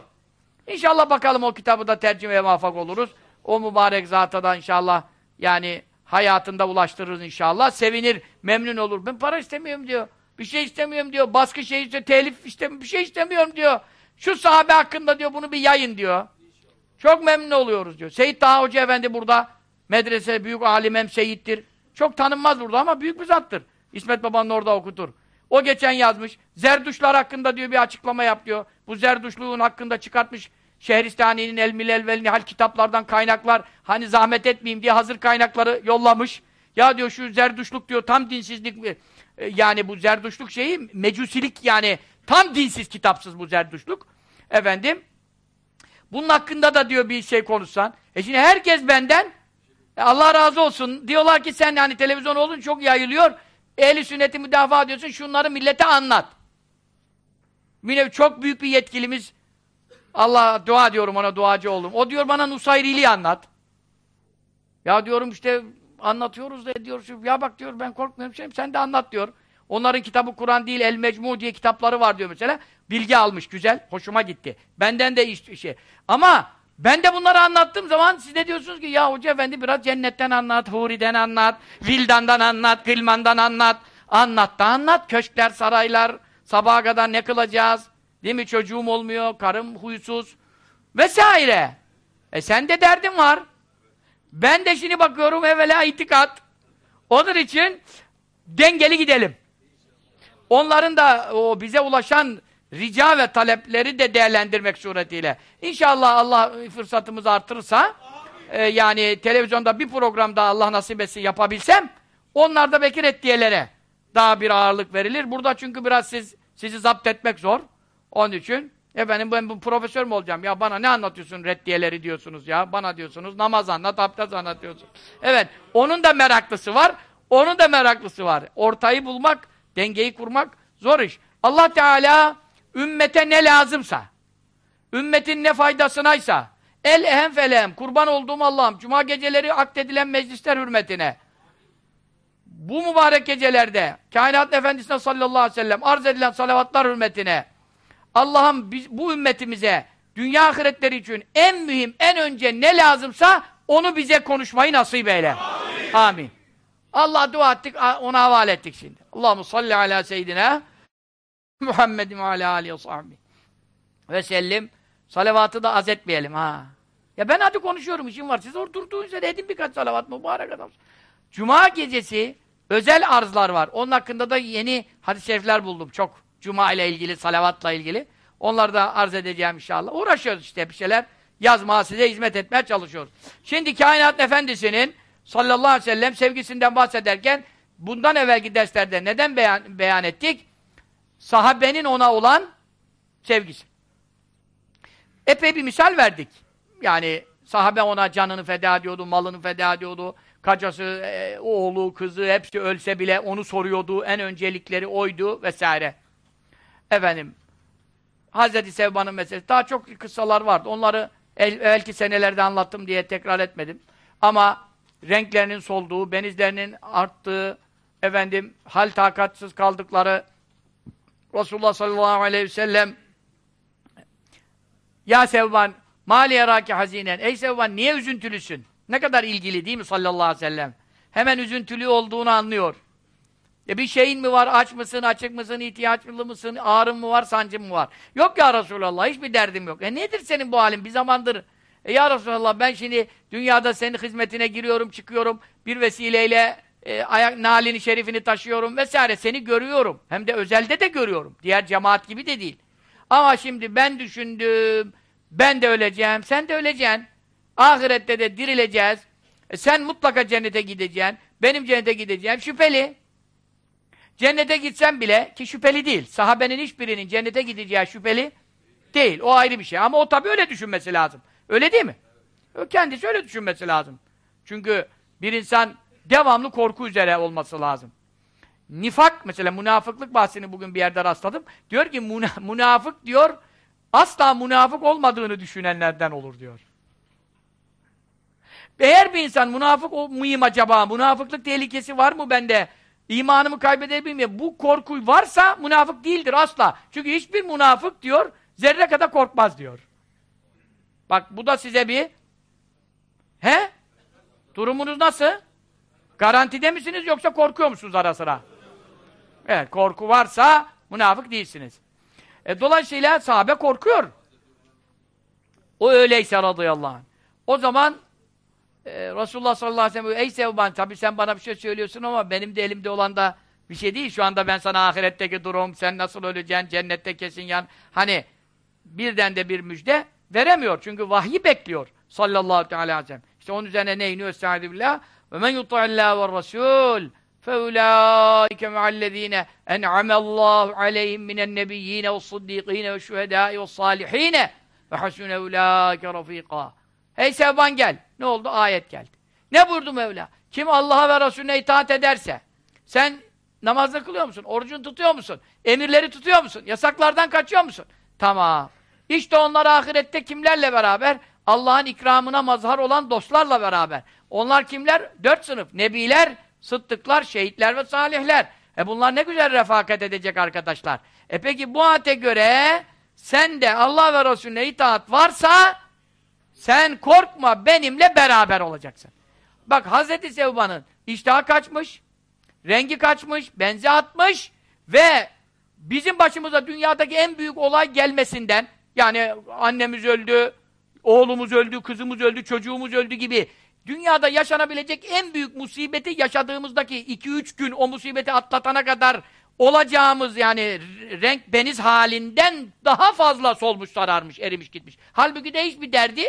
A: İnşallah bakalım o kitabı da tercümeye muvaffak oluruz. O mübarek zata da inşallah yani hayatında ulaştırırız inşallah. Sevinir, memnun olur. Ben para istemiyorum diyor. Bir şey istemiyorum diyor. Baskı şey işte telif istemiyorum. Bir şey istemiyorum diyor. Şu sahabe hakkında diyor bunu bir yayın diyor. Çok memnun oluyoruz diyor. Seyit Taha Hoca Efendi burada. Medrese büyük alim hem seyittir. Çok tanınmaz burada ama büyük bir zattır. İsmet Baba'nın orada okutur. O geçen yazmış. Zerduşlar hakkında diyor bir açıklama yap diyor. Bu Zerduşluğun hakkında çıkartmış Şehristani'nin El Milel vel Nihal kitaplardan kaynaklar hani zahmet etmeyeyim diye hazır kaynakları yollamış. Ya diyor şu Zerduşluk diyor tam dinsizlik mi? E, yani bu Zerduşluk şeyi mecusilik yani tam dinsiz kitapsız bu Zerduşluk. Efendim bunun hakkında da diyor bir şey konuşsan. E şimdi herkes benden e Allah razı olsun. Diyorlar ki sen yani televizyon olun çok yayılıyor. Ehli sünneti müdafaa ediyorsun. Şunları millete anlat. Yine çok büyük bir yetkilimiz Allah dua diyorum ona duacı oldum. O diyor bana Nusayriliği anlat. Ya diyorum işte anlatıyoruz da diyor. Ya bak diyor ben korkmuyorum şeyim sen de anlat diyor. Onların kitabı Kur'an değil El Mecmu diye kitapları var diyor mesela. Bilgi almış güzel. Hoşuma gitti. Benden de iş, şey. Ama Ben de bunları anlattığım zaman siz de diyorsunuz ki ya hoca efendi biraz cennetten anlat, huriden anlat, vildandan anlat, gılmandan anlat. Anlat da anlat. Köşkler, saraylar, sabaha kadar ne kılacağız? Değil mi? Çocuğum olmuyor, karım huysuz vesaire. E sen de derdin var. Ben de şimdi bakıyorum evvela itikat. Onun için dengeli gidelim. Onların da o bize ulaşan rica ve talepleri de değerlendirmek suretiyle. İnşallah Allah fırsatımızı artırırsa e, yani televizyonda bir programda Allah nasip etsin yapabilsem onlarda belki reddiyelere daha bir ağırlık verilir. Burada çünkü biraz siz sizi zapt etmek zor. Onun için efendim ben bu profesör mü olacağım? Ya bana ne anlatıyorsun reddiyeleri diyorsunuz ya. Bana diyorsunuz namaz anlat, abdest anlatıyorsun. Evet, onun da meraklısı var. Onun da meraklısı var. Ortayı bulmak, dengeyi kurmak zor iş. Allah Teala ümmete ne lazımsa, ümmetin ne faydasınaysa, el ehem felehem, kurban olduğum Allah'ım, cuma geceleri akdedilen meclisler hürmetine, bu mübarek gecelerde, kainat efendisine sallallahu aleyhi ve sellem arz edilen salavatlar hürmetine, Allah'ım bu ümmetimize, dünya ahiretleri için en mühim, en önce ne lazımsa, onu bize konuşmayı nasip eyle. Amin. Amin. Allah dua ettik, ona havale ettik şimdi. Allahu salli ala seyyidina Muhammedin ve alâ aleyhi ve sahbihi. Ve sellim. Salavatı da az etmeyelim ha. Ya ben hadi konuşuyorum, işim var. Siz oturduğunuz yerde edin birkaç salavat mübarek adam. Cuma gecesi özel arzlar var. Onun hakkında da yeni hadis-i şerifler buldum çok. Cuma ile ilgili, salavatla ilgili. Onları da arz edeceğim inşallah. Uğraşıyoruz işte bir şeyler. Yazmaya, size hizmet etmeye çalışıyoruz. Şimdi kainat efendisinin sallallahu aleyhi ve sellem sevgisinden bahsederken bundan evvelki derslerde neden beyan, beyan ettik? Sahabenin ona olan sevgisi. Epey bir misal verdik. Yani sahabe ona canını feda ediyordu, malını feda ediyordu. Kacası, e, oğlu, kızı hepsi ölse bile onu soruyordu. En öncelikleri oydu vesaire. Efendim, Hazreti Sevban'ın meselesi. Daha çok kıssalar vardı. Onları el, belki senelerde anlattım diye tekrar etmedim. Ama renklerinin solduğu, benizlerinin arttığı, efendim, hal takatsız kaldıkları, Resulullah sallallahu aleyhi ve sellem Ya Sevban mali yaraki hazinen Ey Sevban niye üzüntülüsün? Ne kadar ilgili değil mi sallallahu aleyhi ve sellem? Hemen üzüntülü olduğunu anlıyor. E bir şeyin mi var? Aç mısın, açık mısın, ihtiyaçlı mısın, ağrın mı var, sancın mı var? Yok ya Resulallah, hiçbir derdim yok. E nedir senin bu halin? Bir zamandır e ya Resulallah ben şimdi dünyada senin hizmetine giriyorum, çıkıyorum. Bir vesileyle e, ayak nalini şerifini taşıyorum vesaire. Seni görüyorum. Hem de özelde de görüyorum. Diğer cemaat gibi de değil. Ama şimdi ben düşündüm. Ben de öleceğim. Sen de öleceksin. Ahirette de dirileceğiz. E, sen mutlaka cennete gideceksin. Benim cennete gideceğim. Şüpheli. Cennete gitsen bile ki şüpheli değil. Sahabenin hiçbirinin cennete gideceği şüpheli değil. O ayrı bir şey. Ama o tabii öyle düşünmesi lazım. Öyle değil mi? O kendisi öyle düşünmesi lazım. Çünkü bir insan devamlı korku üzere olması lazım. Nifak, mesela münafıklık bahsini bugün bir yerde rastladım. Diyor ki münafık diyor, asla münafık olmadığını düşünenlerden olur diyor. Eğer bir insan münafık mıyım acaba, münafıklık tehlikesi var mı bende, imanımı kaybedebilir miyim? Bu korku varsa münafık değildir asla. Çünkü hiçbir münafık diyor, zerre kadar korkmaz diyor. Bak bu da size bir he? Durumunuz nasıl? Garantide misiniz yoksa korkuyor musunuz ara sıra? Evet, korku varsa münafık değilsiniz. E, dolayısıyla sahabe korkuyor. O öyleyse radıyallahu anh. O zaman e, Resulullah sallallahu aleyhi ve sellem ey Sevban tabi sen bana bir şey söylüyorsun ama benim de elimde olan da bir şey değil. Şu anda ben sana ahiretteki durum, sen nasıl öleceksin, cennette kesin yan. Hani birden de bir müjde veremiyor. Çünkü vahyi bekliyor sallallahu aleyhi ve sellem. İşte onun üzerine ne iniyor? Estaizu billah. وَمَنْ يُطَعِ اللّٰهِ وَالرَّسُولِ فَاُولَٰئِكَ مَعَ الَّذ۪ينَ اَنْعَمَ اللّٰهُ عَلَيْهِمْ مِنَ النَّبِيِّينَ وَالصُّدِّيقِينَ وَالشُّهَدَاءِ وَالصَّالِح۪ينَ وَحَسُنَ اُولَٰئِكَ رَف۪يقًا Hey Sevban gel. Ne oldu? Ayet geldi. Ne buyurdu Mevla? Kim Allah'a ve Resulüne itaat ederse, sen namazda kılıyor musun? Orucunu tutuyor musun? Emirleri tutuyor musun? Yasaklardan kaçıyor musun? Tamam. İşte onlar ahirette kimlerle beraber? Allah'ın ikramına mazhar olan dostlarla beraber. Onlar kimler? Dört sınıf. Nebiler, sıddıklar, şehitler ve salihler. E bunlar ne güzel refakat edecek arkadaşlar. E peki bu ayete göre sen de Allah ve Resulüne itaat varsa Sen korkma benimle beraber olacaksın. Bak Hazreti Sevban'ın iştahı kaçmış, rengi kaçmış, benzi atmış ve bizim başımıza dünyadaki en büyük olay gelmesinden yani annemiz öldü, oğlumuz öldü, kızımız öldü, çocuğumuz öldü gibi dünyada yaşanabilecek en büyük musibeti yaşadığımızdaki 2-3 gün o musibeti atlatana kadar olacağımız yani renk beniz halinden daha fazla solmuş, sararmış, erimiş gitmiş. Halbuki de hiçbir derdi.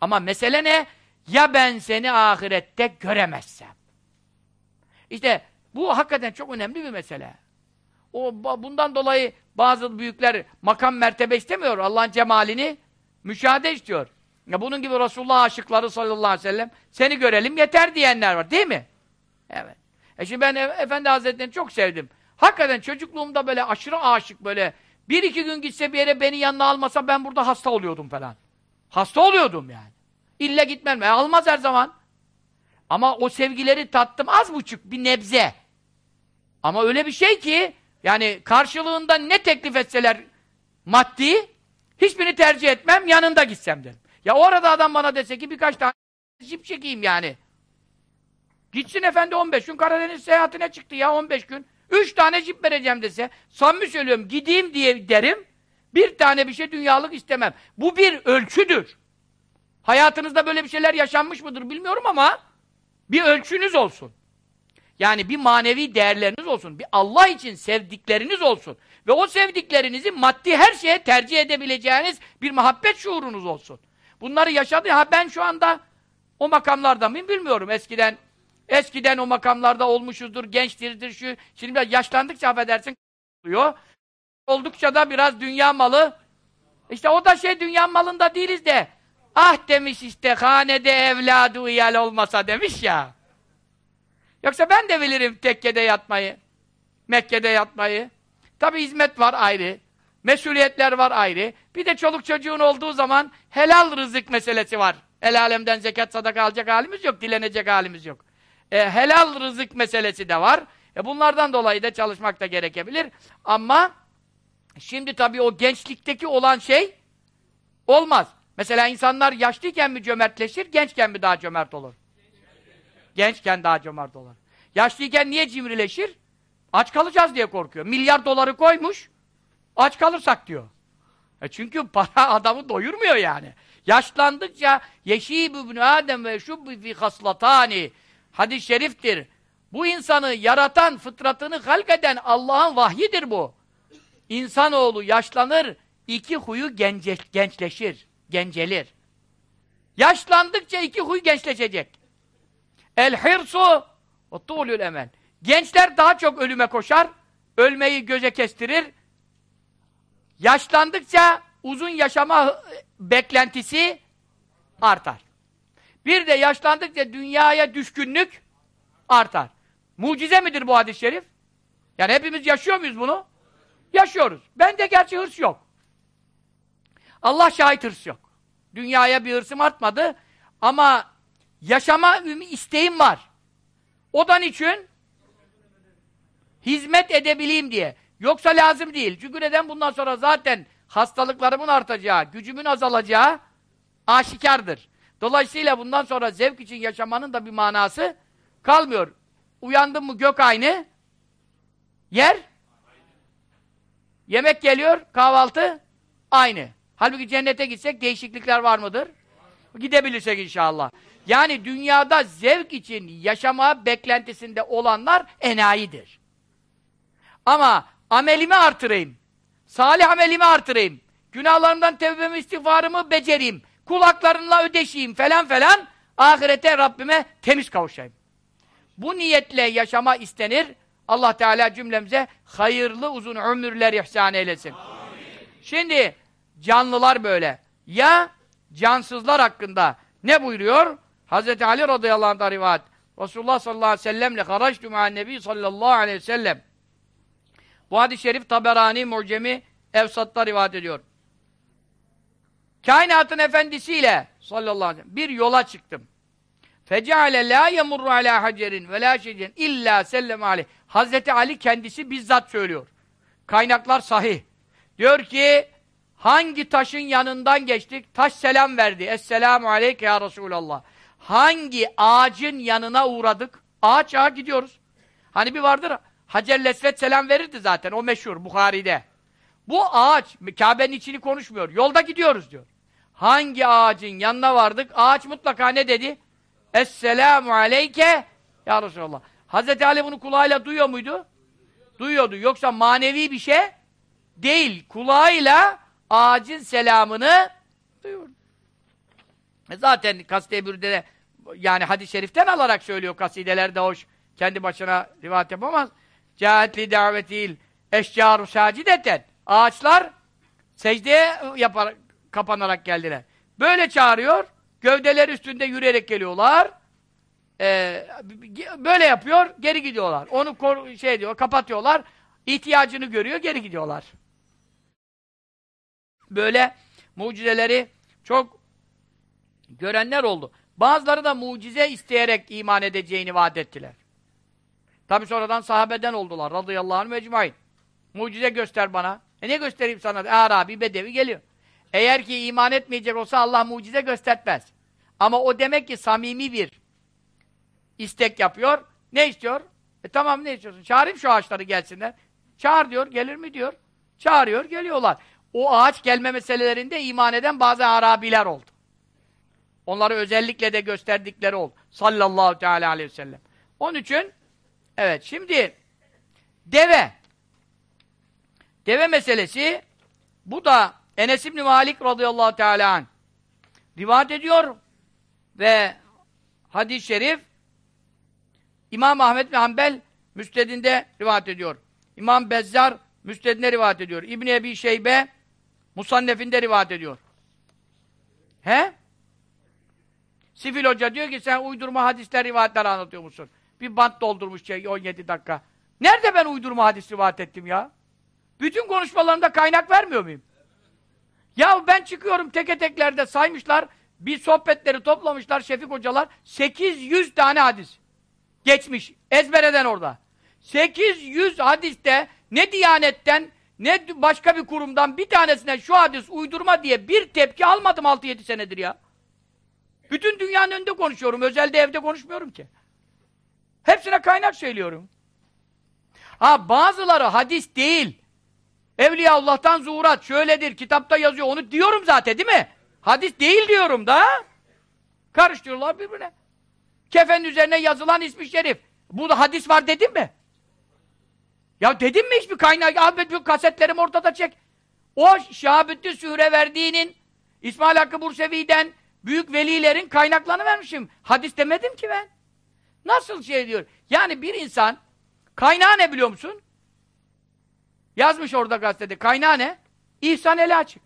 A: Ama mesele ne? Ya ben seni ahirette göremezsem. İşte bu hakikaten çok önemli bir mesele. O bundan dolayı bazı büyükler makam mertebe istemiyor. Allah'ın cemalini müşahede istiyor. Ya bunun gibi Resulullah aşıkları sallallahu aleyhi ve sellem seni görelim yeter diyenler var değil mi? Evet. E şimdi ben Efendi Hazretleri'ni çok sevdim. Hakikaten çocukluğumda böyle aşırı aşık böyle bir iki gün gitse bir yere beni yanına almasa ben burada hasta oluyordum falan. Hasta oluyordum yani. İlle gitmem. E, almaz her zaman. Ama o sevgileri tattım az buçuk bir nebze. Ama öyle bir şey ki yani karşılığında ne teklif etseler maddi hiçbirini tercih etmem yanında gitsem derim. Ya orada adam bana dese ki birkaç tane jip çekeyim yani. Gitsin efendi 15 gün Karadeniz seyahatine çıktı ya 15 gün. 3 tane jip vereceğim dese. Samimi söylüyorum gideyim diye derim. Bir tane bir şey dünyalık istemem. Bu bir ölçüdür. Hayatınızda böyle bir şeyler yaşanmış mıdır bilmiyorum ama bir ölçünüz olsun. Yani bir manevi değerleriniz olsun. Bir Allah için sevdikleriniz olsun. Ve o sevdiklerinizi maddi her şeye tercih edebileceğiniz bir muhabbet şuurunuz olsun. Bunları yaşadı. Ha ben şu anda o makamlarda mıyım bilmiyorum. Eskiden eskiden o makamlarda olmuşuzdur, gençtirdir şu. Şimdi biraz yaşlandıkça affedersin oluyor. Oldukça da biraz dünya malı. İşte o da şey dünya malında değiliz de ah demiş işte hanede evladı uyal olmasa demiş ya. Yoksa ben de bilirim tekkede yatmayı. Mekke'de yatmayı. Tabi hizmet var ayrı. Mesuliyetler var ayrı. Bir de çoluk çocuğun olduğu zaman helal rızık meselesi var. El alemden zekat sadaka alacak halimiz yok, dilenecek halimiz yok. E, helal rızık meselesi de var. E, bunlardan dolayı da çalışmak da gerekebilir. Ama şimdi tabii o gençlikteki olan şey olmaz. Mesela insanlar yaşlıyken mi cömertleşir, gençken mi daha cömert olur? Gençken daha cömert olur. Yaşlıyken niye cimrileşir? Aç kalacağız diye korkuyor. Milyar doları koymuş, aç kalırsak diyor. E çünkü para adamı doyurmuyor yani. Yaşlandıkça yeşîbü ibn Adem ve şubbi fi haslatani hadis-i şeriftir. Bu insanı yaratan, fıtratını halk eden Allah'ın vahyidir bu. İnsanoğlu yaşlanır, iki huyu gence, gençleşir, gencelir. Yaşlandıkça iki huy gençleşecek. El hirsu ve tuğlül emel. Gençler daha çok ölüme koşar, ölmeyi göze kestirir. Yaşlandıkça uzun yaşama beklentisi artar. Bir de yaşlandıkça dünyaya düşkünlük artar. Mucize midir bu hadis-i şerif? Yani hepimiz yaşıyor muyuz bunu? Yaşıyoruz. Bende gerçi hırs yok. Allah şahit hırs yok. Dünyaya bir hırsım artmadı ama yaşama isteğim var. Odan için hizmet edebileyim diye. Yoksa lazım değil. Çünkü neden bundan sonra zaten hastalıklarımın artacağı, gücümün azalacağı aşikardır. Dolayısıyla bundan sonra zevk için yaşamanın da bir manası kalmıyor. Uyandın mı gök aynı, yer, yemek geliyor, kahvaltı aynı. Halbuki cennete gitsek değişiklikler var mıdır? Gidebilirsek inşallah. Yani dünyada zevk için yaşama beklentisinde olanlar enayidir. Ama amelimi artırayım, salih amelimi artırayım, günahlarımdan tevbemi istiğfarımı becereyim, kulaklarınla ödeşeyim falan falan, ahirete Rabbime temiz kavuşayım. Bu niyetle yaşama istenir. Allah Teala cümlemize hayırlı uzun ömürler ihsan eylesin. Amin. Şimdi canlılar böyle. Ya cansızlar hakkında ne buyuruyor? Hz. Ali radıyallahu anh'da rivayet. Resulullah sallallahu aleyhi ve sellemle haraçtu ma'an nebi sallallahu aleyhi ve sellem. Bu hadis-i şerif Taberani Mucemi Evsat'ta rivayet ediyor. Kainatın efendisiyle sallallahu aleyhi ve sellem bir yola çıktım. Feceale la yemurru ala hacerin ve la şeycen illa sellem aleyh. Hazreti Ali kendisi bizzat söylüyor. Kaynaklar sahih. Diyor ki Hangi taşın yanından geçtik? Taş selam verdi. Esselamu aleyke ya Resulallah. Hangi ağacın yanına uğradık? Ağaç ağa gidiyoruz. Hani bir vardır Hacer Lesvet selam verirdi zaten. O meşhur Bukhari'de. Bu ağaç Kabe'nin içini konuşmuyor. Yolda gidiyoruz diyor. Hangi ağacın yanına vardık? Ağaç mutlaka ne dedi? Esselamu aleyke ya Resulallah. Hazreti Ali bunu kulağıyla duyuyor muydu? Duyuyordu. Yoksa manevi bir şey değil. Kulağıyla ağacın selamını duyuyor. E zaten kaside de yani hadis-i şeriften alarak söylüyor kasidelerde hoş. Kendi başına rivayet yapamaz. Cahetli davetil eşcaru sacideten. Ağaçlar secdeye yapar, kapanarak geldiler. Böyle çağırıyor. Gövdeler üstünde yürüyerek geliyorlar. Ee, böyle yapıyor, geri gidiyorlar. Onu şey diyor, kapatıyorlar. İhtiyacını görüyor, geri gidiyorlar. Böyle mucizeleri çok görenler oldu. Bazıları da mucize isteyerek iman edeceğini vaat ettiler. Tabi sonradan sahabeden oldular. Radıyallahu anh mecmain. Mucize göster bana. E ne göstereyim sana? Arabi, Bedevi geliyor. Eğer ki iman etmeyecek olsa Allah mucize göstermez. Ama o demek ki samimi bir istek yapıyor. Ne istiyor? E tamam ne istiyorsun? Çağırayım şu ağaçları gelsinler. Çağır diyor, gelir mi diyor. Çağırıyor, geliyorlar. O ağaç gelme meselelerinde iman eden bazı Arabiler oldu. Onları özellikle de gösterdikleri oldu. Sallallahu teala aleyhi ve sellem. Onun için evet şimdi deve deve meselesi bu da Enes İbni Malik radıyallahu teala anh rivayet ediyor ve hadis-i şerif İmam Ahmet ve Hanbel müstedinde rivayet ediyor. İmam Bezzar müstedinde rivayet ediyor. İbni Ebi Şeybe Musannefinde rivayet ediyor. He? Sifil Hoca diyor ki sen uydurma hadisler, rivayetler anlatıyor musun? Bir bant doldurmuş şey 17 dakika. Nerede ben uydurma hadis rivayet ettim ya? Bütün konuşmalarımda kaynak vermiyor muyum? Ya ben çıkıyorum teke teklerde saymışlar, bir sohbetleri toplamışlar Şefik hocalar, 800 tane hadis. Geçmiş, ezbereden orada. 800 hadiste ne Diyanet'ten, ne başka bir kurumdan bir tanesine şu hadis uydurma diye bir tepki almadım 6-7 senedir ya. Bütün dünyanın önünde konuşuyorum. Özelde evde konuşmuyorum ki. Hepsine kaynak söylüyorum. Ha bazıları hadis değil. Evliya Allah'tan zuhurat şöyledir. Kitapta yazıyor. Onu diyorum zaten değil mi? Hadis değil diyorum da. Karıştırıyorlar birbirine. Kefenin üzerine yazılan ismi şerif. Bu da hadis var dedim mi? Ya dedim mi hiçbir kaynak? Ahmet bir kasetlerim ortada çek. O Şahabüddin Sühre verdiğinin İsmail Hakkı Bursevi'den büyük velilerin kaynaklarını vermişim. Hadis demedim ki ben. Nasıl şey diyor? Yani bir insan kaynağı ne biliyor musun? Yazmış orada gazetede. Kaynağı ne? İhsan eli açık.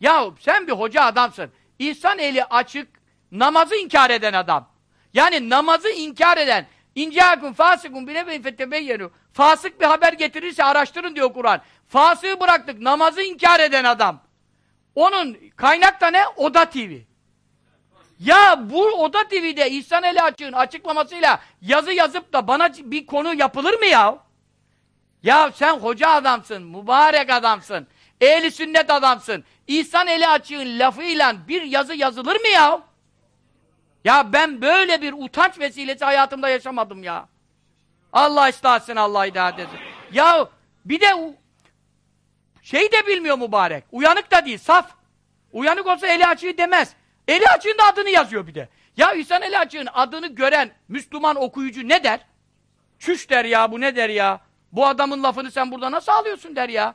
A: Yahu sen bir hoca adamsın. İhsan eli açık namazı inkar eden adam. Yani namazı inkar eden İncâkun fâsikun binebeyin fettebeyyenu Fasık bir haber getirirse araştırın diyor Kur'an. Fasığı bıraktık. Namazı inkar eden adam. Onun kaynak da ne? Oda TV. Ya bu Oda TV'de İhsan Eli Açık'ın açıklamasıyla yazı yazıp da bana bir konu yapılır mı ya? Ya sen hoca adamsın, mübarek adamsın, ehli sünnet adamsın. İhsan Eli Açık'ın lafıyla bir yazı yazılır mı ya? Ya ben böyle bir utanç vesilesi hayatımda yaşamadım ya. Allah ıslahsın, Allah hidayet etsin. Ya bir de şey de bilmiyor mübarek. Uyanık da değil, saf. Uyanık olsa eli açığı demez. Eli açığın da adını yazıyor bir de. Ya İhsan eli açığın adını gören Müslüman okuyucu ne der? Çüş der ya, bu ne der ya? Bu adamın lafını sen burada nasıl alıyorsun der ya.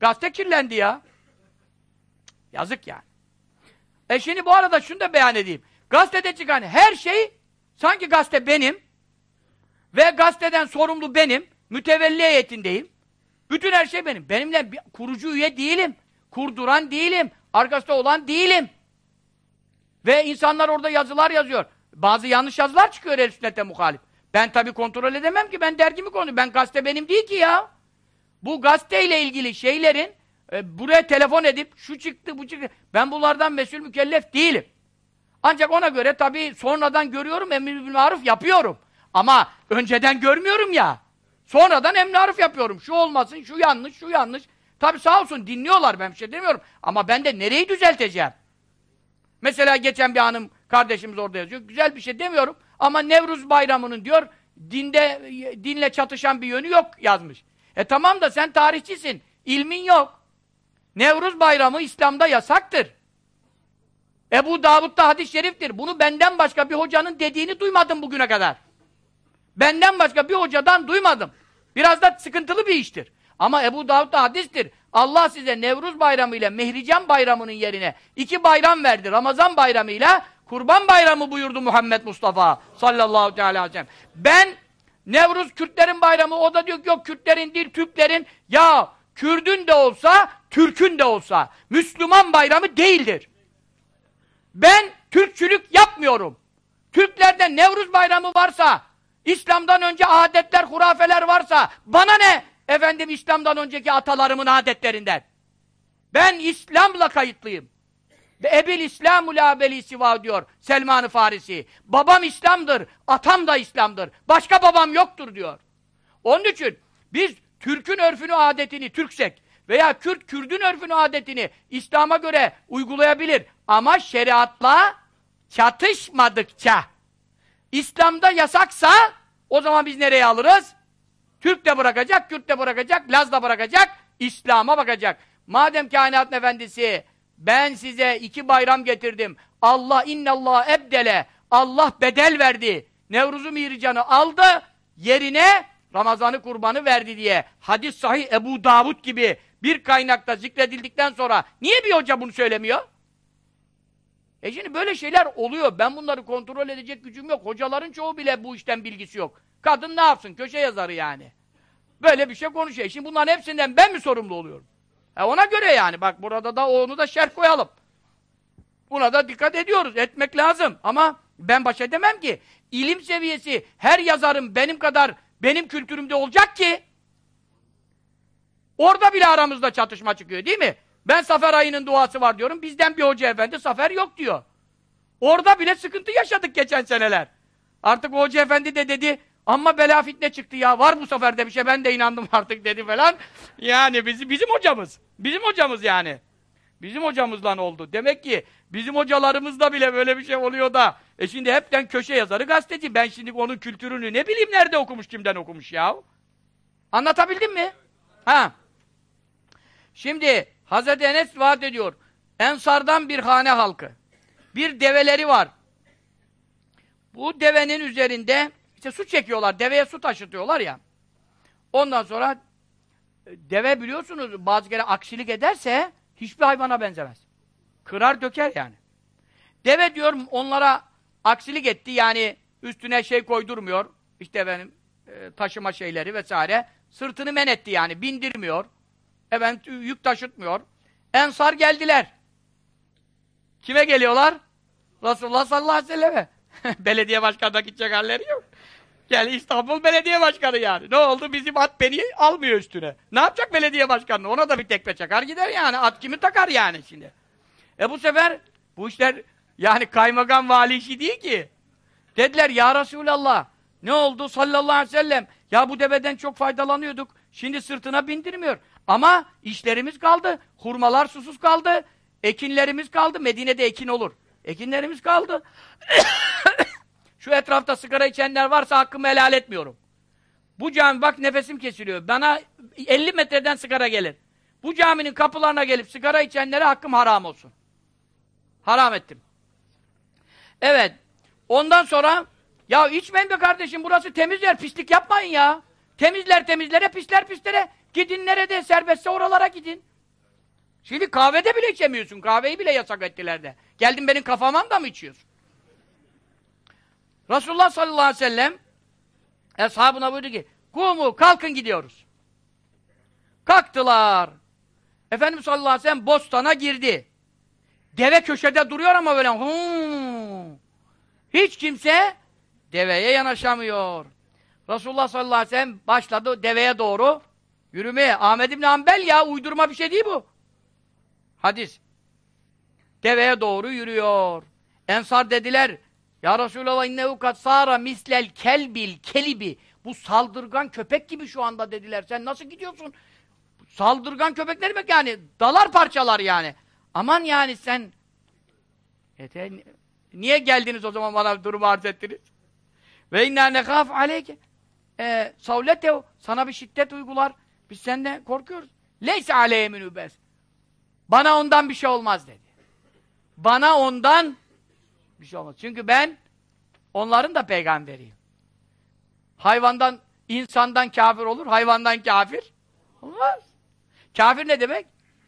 A: Gazete kirlendi ya. Yazık yani. E şimdi bu arada şunu da beyan edeyim. Gazetede çıkan her şey sanki gazete benim ve gazeteden sorumlu benim, mütevelli heyetindeyim. Bütün her şey benim. Benimle bir kurucu üye değilim. Kurduran değilim. Arkasında olan değilim. Ve insanlar orada yazılar yazıyor. Bazı yanlış yazılar çıkıyor el sünnete muhalif. Ben tabii kontrol edemem ki. Ben dergimi konu. Ben gazete benim değil ki ya. Bu gazeteyle ilgili şeylerin e, buraya telefon edip şu çıktı bu çıktı. Ben bunlardan mesul mükellef değilim. Ancak ona göre tabii sonradan görüyorum emir bil maruf yapıyorum. Ama önceden görmüyorum ya. Sonradan emri yapıyorum. Şu olmasın, şu yanlış, şu yanlış. Tabi sağ olsun dinliyorlar ben bir şey demiyorum. Ama ben de nereyi düzelteceğim? Mesela geçen bir hanım kardeşimiz orada yazıyor. Güzel bir şey demiyorum. Ama Nevruz bayramının diyor dinde dinle çatışan bir yönü yok yazmış. E tamam da sen tarihçisin. İlmin yok. Nevruz bayramı İslam'da yasaktır. Ebu Davud'da hadis-i şeriftir. Bunu benden başka bir hocanın dediğini duymadım bugüne kadar. Benden başka bir hocadan duymadım. Biraz da sıkıntılı bir iştir. Ama Ebu Davud'da hadistir. Allah size Nevruz bayramı ile Mehrican bayramının yerine iki bayram verdi. Ramazan bayramı ile Kurban bayramı buyurdu Muhammed Mustafa sallallahu teala aleyhi ve sellem. Ben Nevruz Kürtlerin bayramı o da diyor ki yok Kürtlerin değil Türklerin ya Kürdün de olsa Türk'ün de olsa Müslüman bayramı değildir. Ben Türkçülük yapmıyorum. Türklerde Nevruz bayramı varsa İslam'dan önce adetler, hurafeler varsa bana ne? Efendim İslam'dan önceki atalarımın adetlerinden. Ben İslam'la kayıtlıyım. Ebil İslamu la beli siva diyor Selman-ı Farisi. Babam İslam'dır, atam da İslam'dır. Başka babam yoktur diyor. Onun için biz Türk'ün örfünü, adetini Türksek veya Kürt, Kürdün örfünü, adetini İslam'a göre uygulayabilir. Ama şeriatla çatışmadıkça İslam'da yasaksa o zaman biz nereye alırız? Türk de bırakacak, Kürt de bırakacak, Laz da bırakacak, İslam'a bakacak. Madem kainat efendisi ben size iki bayram getirdim. Allah innallah ebdele. Allah bedel verdi. Nevruz'u Mihrican'ı aldı. Yerine Ramazan'ı kurbanı verdi diye. Hadis sahih Ebu Davud gibi bir kaynakta zikredildikten sonra niye bir hoca bunu söylemiyor? E şimdi böyle şeyler oluyor. Ben bunları kontrol edecek gücüm yok. Hocaların çoğu bile bu işten bilgisi yok. Kadın ne yapsın? Köşe yazarı yani. Böyle bir şey konuşuyor. Şimdi bunların hepsinden ben mi sorumlu oluyorum? E ona göre yani. Bak burada da onu da şerh koyalım. Buna da dikkat ediyoruz. Etmek lazım. Ama ben baş edemem ki. İlim seviyesi her yazarın benim kadar benim kültürümde olacak ki orada bile aramızda çatışma çıkıyor değil mi? Ben Safer ayının duası var diyorum. Bizden bir hoca efendi Safer yok diyor. Orada bile sıkıntı yaşadık geçen seneler. Artık hoca efendi de dedi ama bela fitne çıktı ya. Var bu sefer de bir şey ben de inandım artık dedi falan. Yani bizi, bizim hocamız. Bizim hocamız yani. Bizim hocamızla oldu. Demek ki bizim hocalarımızda bile böyle bir şey oluyor da. E şimdi hepten köşe yazarı gazeteci. Ben şimdi onun kültürünü ne bileyim nerede okumuş kimden okumuş ya. Anlatabildim mi? Ha. Şimdi Hazreti Enes vaat ediyor. Ensardan bir hane halkı. Bir develeri var. Bu devenin üzerinde işte su çekiyorlar. Deveye su taşıtıyorlar ya. Ondan sonra deve biliyorsunuz bazı kere aksilik ederse hiçbir hayvana benzemez. Kırar döker yani. Deve diyorum onlara aksilik etti yani üstüne şey koydurmuyor. İşte efendim e, taşıma şeyleri vesaire. Sırtını men etti yani bindirmiyor. Efendim yük taşıtmıyor. Ensar geldiler. Kime geliyorlar? Resulullah sallallahu aleyhi ve selleme. Belediye başkanına gidecek halleri yok. Gel İstanbul Belediye Başkanı yani. Ne oldu? Bizim at beni almıyor üstüne. Ne yapacak belediye başkanı? Ona da bir tekme çakar gider yani. At kimi takar yani şimdi. E bu sefer bu işler yani kaymakam vali işi değil ki. Dediler ya Resulallah ne oldu sallallahu aleyhi ve sellem ya bu deveden çok faydalanıyorduk. Şimdi sırtına bindirmiyor. Ama işlerimiz kaldı. Hurmalar susuz kaldı. Ekinlerimiz kaldı. Medine'de ekin olur. Ekinlerimiz kaldı. Şu etrafta sigara içenler varsa hakkımı helal etmiyorum. Bu cami bak nefesim kesiliyor. Bana 50 metreden sigara gelir. Bu caminin kapılarına gelip sigara içenlere hakkım haram olsun. Haram ettim. Evet. Ondan sonra ya içmeyin be kardeşim burası temiz yer. Pislik yapmayın ya. Temizler temizlere, pisler pislere. Gidin nerede serbestse oralara gidin. Şimdi kahvede bile içemiyorsun. Kahveyi bile yasak ettiler de. Geldin benim kafamdan da mı içiyorsun? Resulullah sallallahu aleyhi ve sellem eshabına buyurdu ki kumu kalkın gidiyoruz. Kalktılar. Efendimiz sallallahu aleyhi ve sellem bostana girdi. Deve köşede duruyor ama böyle huu. Hiç kimse deveye yanaşamıyor. Resulullah sallallahu aleyhi ve sellem başladı deveye doğru yürümeye. Ahmed İbni Hanbel ya uydurma bir şey değil bu. Hadis. Deveye doğru yürüyor. Ensar dediler ya Resulallah innehu sara mislel kelbil kelibi. Bu saldırgan köpek gibi şu anda dediler. Sen nasıl gidiyorsun? Saldırgan köpek ne demek yani? Dalar parçalar yani. Aman yani sen Ete, niye geldiniz o zaman bana durumu arz ettiniz? Ve inna nekâf aleyke e, savletev sana bir şiddet uygular. Biz senden korkuyoruz. Leyse aleyhe minübes. Bana ondan bir şey olmaz dedi. Bana ondan bir şey olmaz. Çünkü ben onların da peygamberiyim. Hayvandan, insandan kafir olur, hayvandan kafir olmaz. Kafir ne demek?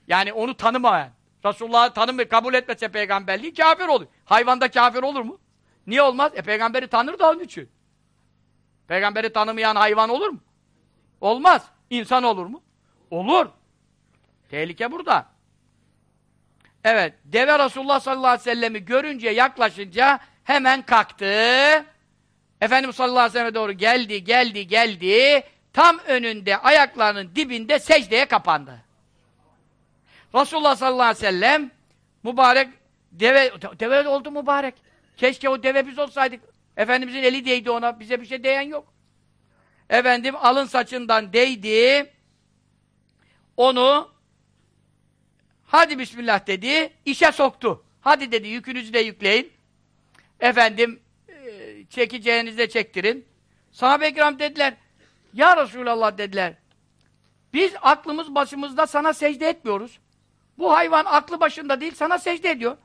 A: Yani onu tanımayan. Resulullah'ı tanımıyor, kabul etmese peygamberliği kafir olur. Hayvanda kafir olur mu? Niye olmaz? E peygamberi tanır da onun için. Peygamberi tanımayan hayvan olur mu? Olmaz. İnsan olur mu? Olur. Tehlike burada. Evet, deve Resulullah sallallahu aleyhi ve sellem'i görünce, yaklaşınca hemen kalktı. Efendimiz sallallahu aleyhi ve selleme doğru geldi, geldi, geldi. Tam önünde, ayaklarının dibinde secdeye kapandı. Resulullah sallallahu aleyhi ve sellem mübarek deve, deve oldu mübarek. Keşke o deve biz olsaydık. Efendimizin eli değdi ona, bize bir şey değen yok. Efendim alın saçından değdi. Onu hadi bismillah dedi, işe soktu. Hadi dedi, yükünüzü de yükleyin. Efendim, e, çekeceğinizi de çektirin. Sahabe-i kiram dediler, ya Resulallah dediler, biz aklımız başımızda sana secde etmiyoruz. Bu hayvan aklı başında değil, sana secde ediyor.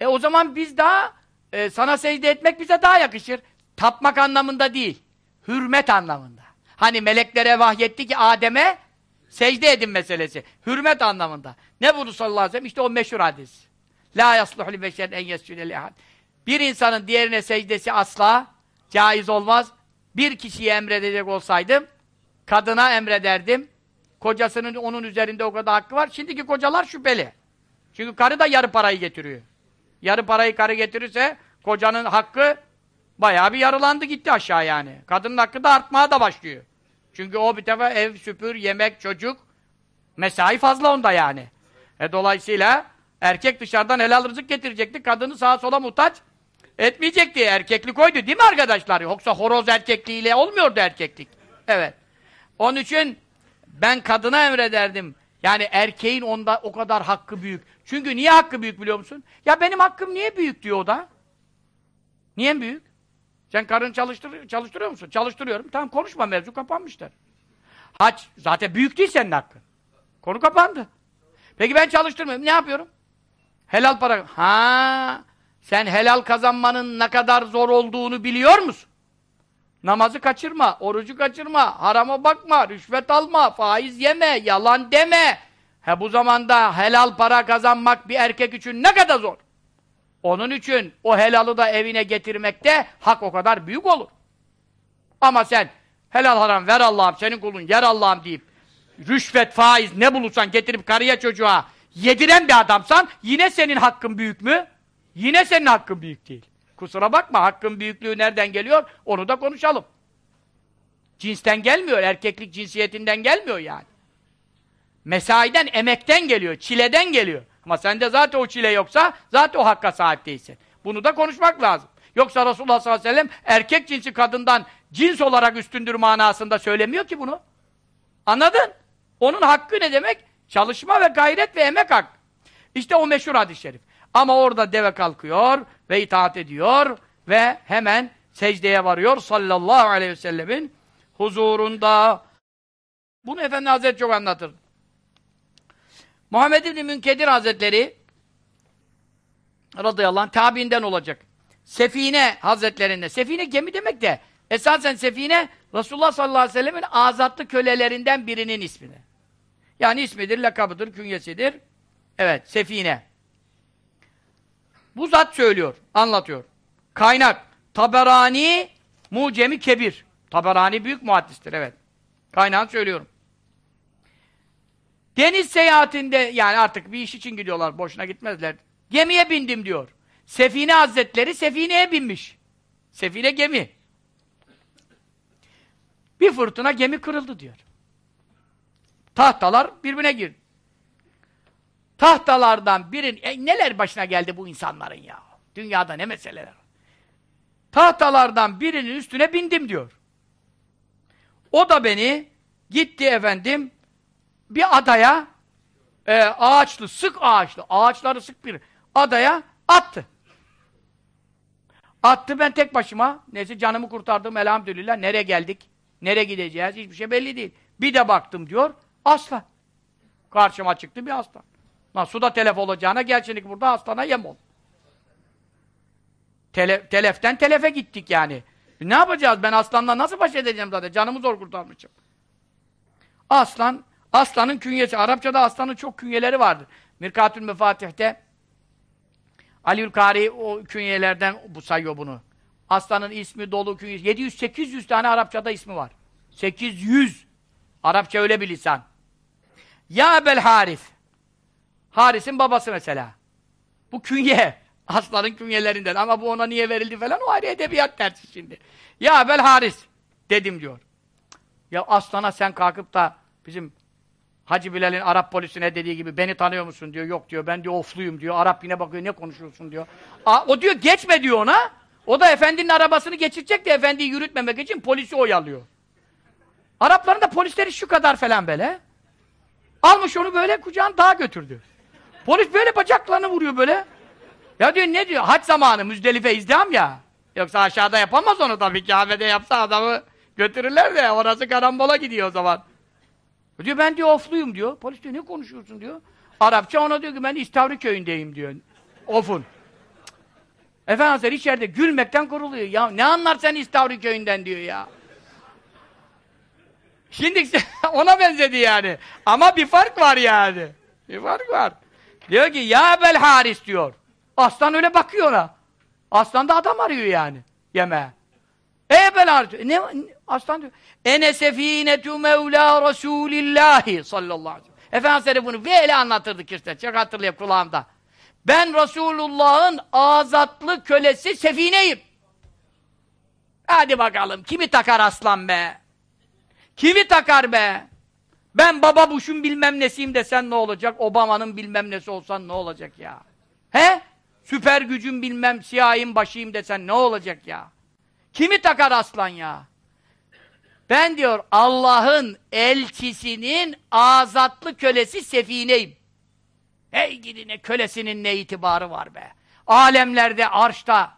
A: E o zaman biz daha, e, sana secde etmek bize daha yakışır. Tapmak anlamında değil, hürmet anlamında. Hani meleklere vahyetti ki Adem'e secde edin meselesi. Hürmet anlamında. Ne bunu sallallahu aleyhi ve sellem? İşte o meşhur hadis. La yasluhu li beşer en yescüde li Bir insanın diğerine secdesi asla caiz olmaz. Bir kişiye emredecek olsaydım, kadına emrederdim. Kocasının onun üzerinde o kadar hakkı var. Şimdiki kocalar şüpheli. Çünkü karı da yarı parayı getiriyor. Yarı parayı karı getirirse kocanın hakkı bayağı bir yarılandı gitti aşağı yani. Kadının hakkı da artmaya da başlıyor. Çünkü o bir defa ev, süpür, yemek, çocuk mesai fazla onda yani. E dolayısıyla erkek dışarıdan helal rızık getirecekti. Kadını sağa sola muhtaç etmeyecekti. Erkeklik oydu değil mi arkadaşlar? Yoksa horoz erkekliğiyle olmuyordu erkeklik. Evet. Onun için ben kadına emrederdim. Yani erkeğin onda o kadar hakkı büyük. Çünkü niye hakkı büyük biliyor musun? Ya benim hakkım niye büyük diyor o da. Niye büyük? Sen karını çalıştır, çalıştırıyor musun? Çalıştırıyorum. Tamam konuşma mevzu kapanmıştır. Haç zaten büyük değil senin hakkın. Konu kapandı. Peki ben çalıştırmıyorum. Ne yapıyorum? Helal para. Ha, sen helal kazanmanın ne kadar zor olduğunu biliyor musun? Namazı kaçırma, orucu kaçırma, harama bakma, rüşvet alma, faiz yeme, yalan deme. He bu zamanda helal para kazanmak bir erkek için ne kadar zor. Onun için o helalı da evine getirmekte hak o kadar büyük olur. Ama sen helal haram ver Allah'ım, senin kulun yer Allah'ım deyip rüşvet, faiz ne bulursan getirip karıya çocuğa yediren bir adamsan yine senin hakkın büyük mü? Yine senin hakkın büyük değil. Kusura bakma, hakkın büyüklüğü nereden geliyor? Onu da konuşalım. Cinsten gelmiyor, erkeklik cinsiyetinden gelmiyor yani. Mesaiden, emekten geliyor, çileden geliyor. Ama sende zaten o çile yoksa, zaten o hakka sahip değilsin. Bunu da konuşmak lazım. Yoksa Resulullah sallallahu aleyhi ve sellem erkek cinsi kadından cins olarak üstündür manasında söylemiyor ki bunu. Anladın? Onun hakkı ne demek? Çalışma ve gayret ve emek hak. İşte o meşhur hadis-i şerif. Ama orada deve kalkıyor ve itaat ediyor ve hemen secdeye varıyor sallallahu aleyhi ve sellemin huzurunda. Bunu Efendi Hazretleri çok anlatır. Muhammed İbni Münkedir Hazretleri radıyallahu anh tabiinden olacak. Sefine Hazretlerinde. Sefine gemi demek de esasen Sefine Resulullah sallallahu aleyhi ve sellemin azatlı kölelerinden birinin ismini. Yani ismidir, lakabıdır, künyesidir. Evet, Sefine. Bu zat söylüyor, anlatıyor. Kaynak, Taberani Mucemi Kebir. Taberani büyük muhaddistir, evet. Kaynağını söylüyorum. Deniz seyahatinde, yani artık bir iş için gidiyorlar, boşuna gitmezler. Gemiye bindim diyor. Sefine Hazretleri Sefine'ye binmiş. Sefine gemi. Bir fırtına gemi kırıldı diyor. Tahtalar birbirine girdi. Tahtalardan birin, e, neler başına geldi bu insanların ya? Dünyada ne meseleler? Tahtalardan birinin üstüne bindim diyor. O da beni gitti efendim bir adaya e, ağaçlı, sık ağaçlı, ağaçları sık bir adaya attı. Attı ben tek başıma. Neyse canımı kurtardım elhamdülillah. Nereye geldik? Nereye gideceğiz? Hiçbir şey belli değil. Bir de baktım diyor. Aslan. Karşıma çıktı bir aslan. Lan suda telef olacağına gel burada aslana yem ol. Tele, teleften telefe gittik yani. Ne yapacağız? Ben aslanla nasıl baş edeceğim zaten? Canımı zor kurtarmışım. Aslan, aslanın künyesi. Arapçada aslanın çok künyeleri vardır. Mirkatül Mefatih'te Aliül Kari o künyelerden bu sayıyor bunu. Aslanın ismi dolu künyesi. 700-800 tane Arapçada ismi var. 800. Arapça öyle bir lisan. Ya Ebel Haris. Haris'in babası mesela. Bu künye. Aslanın künyelerinden. Ama bu ona niye verildi falan o ayrı edebiyat dersi şimdi. Ya Ebel Haris. Dedim diyor. Ya aslana sen kalkıp da bizim Hacı Bilal'in Arap polisine dediği gibi beni tanıyor musun diyor. Yok diyor. Ben diyor ofluyum diyor. Arap yine bakıyor ne konuşuyorsun diyor. Aa, o diyor geçme diyor ona. O da efendinin arabasını geçirecek de efendiyi yürütmemek için polisi oyalıyor. Arapların da polisleri şu kadar falan böyle. Almış onu böyle kucağın dağa götürdü. Polis böyle bacaklarını vuruyor böyle. Ya diyor ne diyor? Haç zamanı Müzdelife izdiham ya. Yoksa aşağıda yapamaz onu tabii ki. Kabe'de yapsa adamı götürürler de orası karambola gidiyor o zaman. Diyor ben diyor ofluyum diyor. Polis diyor ne konuşuyorsun diyor. Arapça ona diyor ki ben İstavri köyündeyim diyor. Ofun. Efendimiz içeride gülmekten kuruluyor. Ya ne anlar sen İstavri köyünden diyor ya. Şimdi ona benzedi yani. Ama bir fark var yani. Bir fark var. Diyor ki ya bel haris diyor. Aslan öyle bakıyor ona. Aslan da adam arıyor yani. Yemeğe. Ey bel haris. Ne, aslan diyor. Ene sefinetu mevla Resulillahi sallallahu aleyhi ve sellem. Efendimiz bunu böyle anlatırdık işte. Çok hatırlayıp kulağımda. Ben Resulullah'ın azatlı kölesi sefineyim. Hadi bakalım. Kimi takar aslan be? Kimi takar be? Ben baba Bush'un bilmem nesiyim desen ne olacak? Obama'nın bilmem nesi olsan ne olacak ya? He? Süper gücüm bilmem siyahim başıyım desen ne olacak ya? Kimi takar aslan ya? Ben diyor Allah'ın elçisinin azatlı kölesi sefineyim. Ey gidine kölesinin ne itibarı var be. Alemlerde, arşta,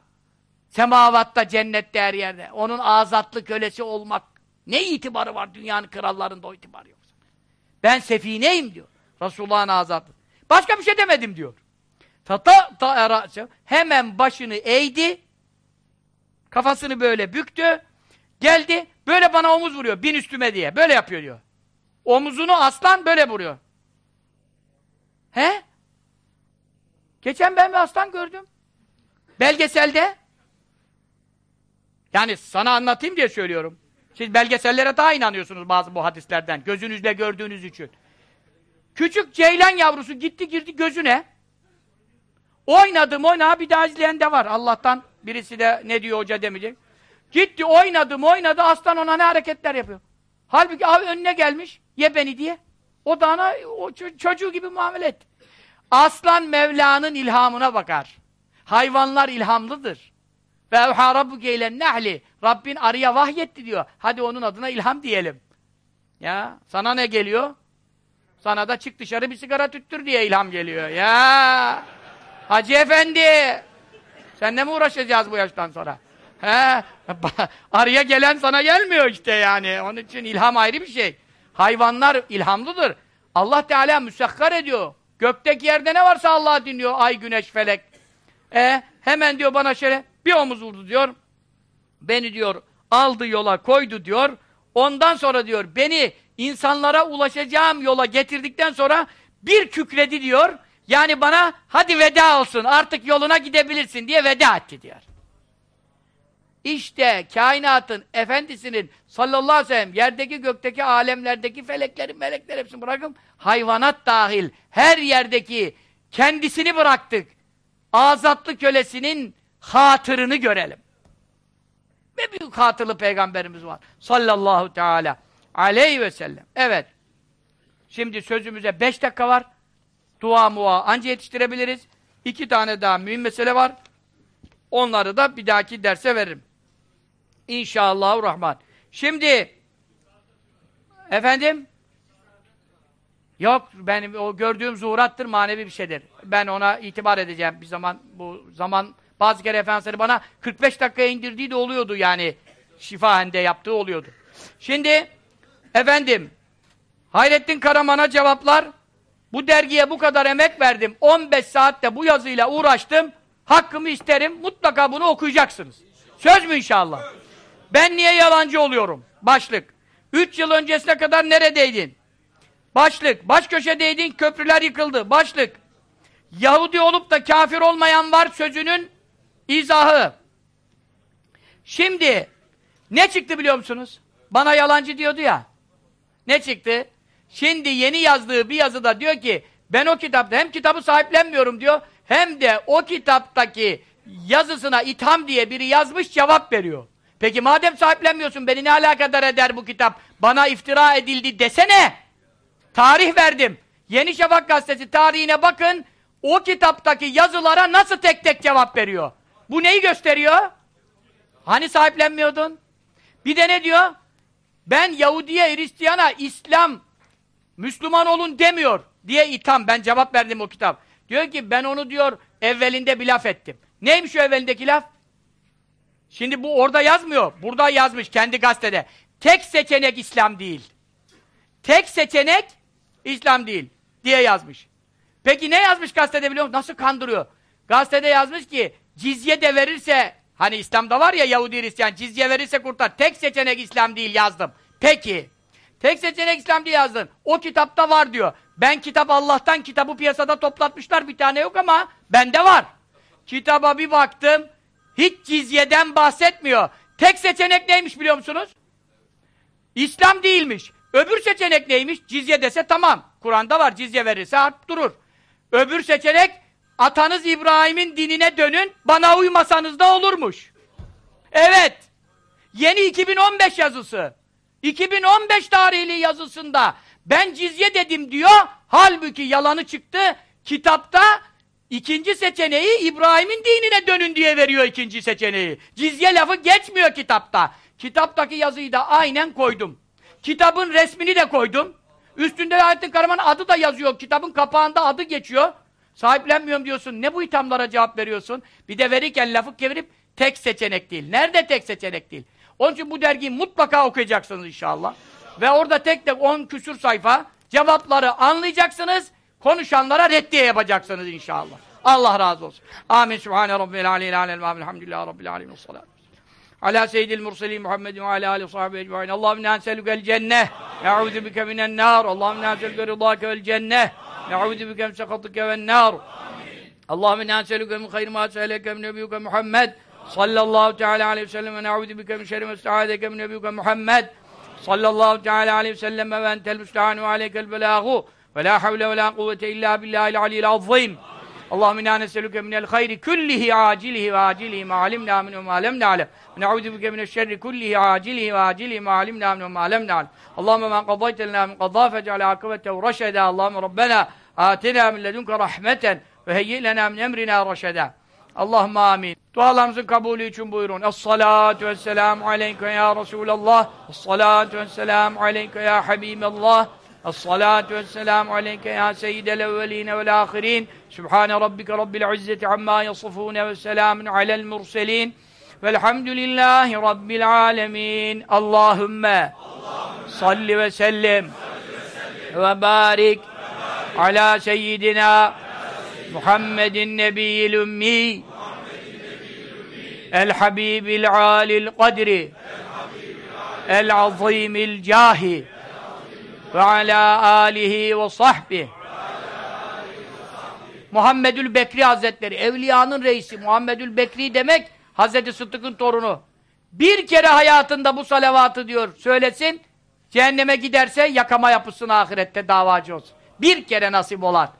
A: semavatta, cennette her yerde. Onun azatlı kölesi olmak ne itibarı var dünyanın krallarında o itibarı yok. Ben sefineyim diyor. Resulullah'ın azatlı. Başka bir şey demedim diyor. Tata ta hemen başını eğdi. Kafasını böyle büktü. Geldi. Böyle bana omuz vuruyor. Bin üstüme diye. Böyle yapıyor diyor. Omuzunu aslan böyle vuruyor. He? Geçen ben bir aslan gördüm. Belgeselde. Yani sana anlatayım diye söylüyorum. Siz belgesellere daha inanıyorsunuz bazı bu hadislerden. Gözünüzle gördüğünüz için. Küçük ceylan yavrusu gitti girdi gözüne. Oynadım oyna bir daha izleyen de var. Allah'tan birisi de ne diyor hoca demeyecek. Gitti oynadım oynadı aslan ona ne hareketler yapıyor. Halbuki abi önüne gelmiş ye beni diye. O da ona o çocuğu gibi muamele etti. Aslan Mevla'nın ilhamına bakar. Hayvanlar ilhamlıdır. Ve evhâ rabbuke ile nehli. Rabbin arıya vahyetti diyor. Hadi onun adına ilham diyelim. Ya sana ne geliyor? Sana da çık dışarı bir sigara tüttür diye ilham geliyor. Ya Hacı efendi senle mi uğraşacağız bu yaştan sonra? He, arıya gelen sana gelmiyor işte yani. Onun için ilham ayrı bir şey. Hayvanlar ilhamlıdır. Allah Teala müsakkar ediyor. Gökteki yerde ne varsa Allah dinliyor. Ay, güneş, felek. E, hemen diyor bana şöyle bir omuz vurdu diyor. Beni diyor aldı yola koydu diyor. Ondan sonra diyor beni insanlara ulaşacağım yola getirdikten sonra bir kükredi diyor. Yani bana hadi veda olsun artık yoluna gidebilirsin diye veda etti diyor. İşte kainatın efendisinin sallallahu aleyhi ve sellem yerdeki gökteki alemlerdeki feleklerin melekler hepsini bırakın hayvanat dahil her yerdeki kendisini bıraktık. Azatlı kölesinin hatırını görelim. Ve büyük hatırlı peygamberimiz var. Sallallahu teala aleyhi ve sellem. Evet. Şimdi sözümüze beş dakika var. Dua mua anca yetiştirebiliriz. İki tane daha mühim mesele var. Onları da bir dahaki derse veririm. İnşallahü Rahman. Şimdi efendim Yok benim o gördüğüm zuhurattır manevi bir şeydir. Ben ona itibar edeceğim bir zaman bu zaman bazı kere Efendimiz bana 45 dakikaya indirdiği de oluyordu yani şifahende yaptığı oluyordu. Şimdi efendim Hayrettin Karaman'a cevaplar bu dergiye bu kadar emek verdim. 15 saatte bu yazıyla uğraştım. Hakkımı isterim. Mutlaka bunu okuyacaksınız. Söz mü inşallah? Ben niye yalancı oluyorum? Başlık. 3 yıl öncesine kadar neredeydin? Başlık. Baş köşedeydin, köprüler yıkıldı. Başlık. Yahudi olup da kafir olmayan var sözünün izahı. Şimdi ne çıktı biliyor musunuz? Bana yalancı diyordu ya. Ne çıktı? Şimdi yeni yazdığı bir yazıda diyor ki ben o kitapta hem kitabı sahiplenmiyorum diyor hem de o kitaptaki yazısına itham diye biri yazmış cevap veriyor. Peki madem sahiplenmiyorsun beni ne alakadar eder bu kitap? Bana iftira edildi desene. Tarih verdim. Yeni Şafak gazetesi tarihine bakın. O kitaptaki yazılara nasıl tek tek cevap veriyor? Bu neyi gösteriyor? Hani sahiplenmiyordun? Bir de ne diyor? Ben Yahudiye, Hristiyana, İslam, Müslüman olun demiyor diye itham. Ben cevap verdim o kitap. Diyor ki ben onu diyor evvelinde bir laf ettim. Neymiş o evvelindeki laf? Şimdi bu orada yazmıyor. Burada yazmış kendi gazetede. Tek seçenek İslam değil. Tek seçenek İslam değil diye yazmış. Peki ne yazmış gazetede biliyor musun? Nasıl kandırıyor? Gazetede yazmış ki cizye de verirse hani İslam'da var ya Yahudi Hristiyan cizye verirse kurtar. Tek seçenek İslam değil yazdım. Peki. Tek seçenek İslam diye yazdın. O kitapta var diyor. Ben kitap Allah'tan kitabı piyasada toplatmışlar bir tane yok ama bende var. Kitaba bir baktım. Hiç cizyeden bahsetmiyor. Tek seçenek neymiş biliyor musunuz? İslam değilmiş. Öbür seçenek neymiş? Cizye dese tamam. Kur'an'da var cizye verirse harp durur. Öbür seçenek atanız İbrahim'in dinine dönün bana uymasanız da olurmuş. Evet. Yeni 2015 yazısı. 2015 tarihli yazısında ben cizye dedim diyor. Halbuki yalanı çıktı. Kitapta ikinci seçeneği İbrahim'in dinine dönün diye veriyor ikinci seçeneği. Cizye lafı geçmiyor kitapta. Kitaptaki yazıyı da aynen koydum. Kitabın resmini de koydum. Üstünde Hayrettin Karaman'ın adı da yazıyor. Kitabın kapağında adı geçiyor. Sahiplenmiyorum diyorsun. Ne bu ithamlara cevap veriyorsun? Bir de verirken lafı kevirip tek seçenek değil. Nerede tek seçenek değil? Onun için bu dergiyi mutlaka okuyacaksınız inşallah. Ve orada tek tek 10 küsür sayfa cevapları anlayacaksınız. Konuşanlara reddiye yapacaksınız inşallah. Allah razı olsun. Amin. Sübhane Rabbil aleyhi aleyhi aleyhi elhamdülillahi Rabbil aleyhi salatu. Ala seyyidil murselin Muhammedin ve ala alihi sahibi ecmaîn. Allahümme inna nes'elukel cenneh. Na'ûzu bike minen nâr. Allahümme inna nes'eluke rıdâke vel cenneh. Na'ûzu bike min sekatike ven nâr. Allahümme inna nes'eluke min hayri se'eleke min nebiyyuke Muhammed. Sallallahu teala aleyhi ve sellem ve na'ûzu bike min şerri ista'adeke min nebiyyuke Muhammed. Sallallahu teala aleyhi ve sellem ve entel müstehanu ve aleykel belâhu. Ve havle ve la kuvvete illa billahil aliyyil azîm. اللهم إنا نسألك من الخير كله عاجله وآجله ما علمنا منه وما لم نعلم ونعوذ بك من الشر كله عاجله وآجله ما علمنا منه وما لم نعلم اللهم ما قضيت لنا من قضاء فاجعل عاقبته رشدا اللهم ربنا آتنا من لدنك رحمة وهيئ لنا من أمرنا رشدا Allahümme amin. Dualarımızın kabulü için buyurun. Es-salatu vesselamu aleyke ya Resulallah. Es-salatu vesselamu aleyke ya. Es-salatu vesselamu aleyke ya seyyidel evveline vel ahirin. Sübhane rabbike rabbil izzeti amma yasifune ve selamun alel murselin. Velhamdülillahi rabbil alemin. Allahümme salli ve sellim ve barik ala seyyidina Muhammedin nebiyyil ümmi el habibil alil kadri el azimil cahi ve ala alihi ve sahbihi Muhammedül Bekri Hazretleri, evliyanın reisi Muhammedül Bekri demek Hazreti Sıddık'ın torunu. Bir kere hayatında bu salavatı diyor söylesin, cehenneme giderse yakama yapısın ahirette davacı olsun. Bir kere nasip olan.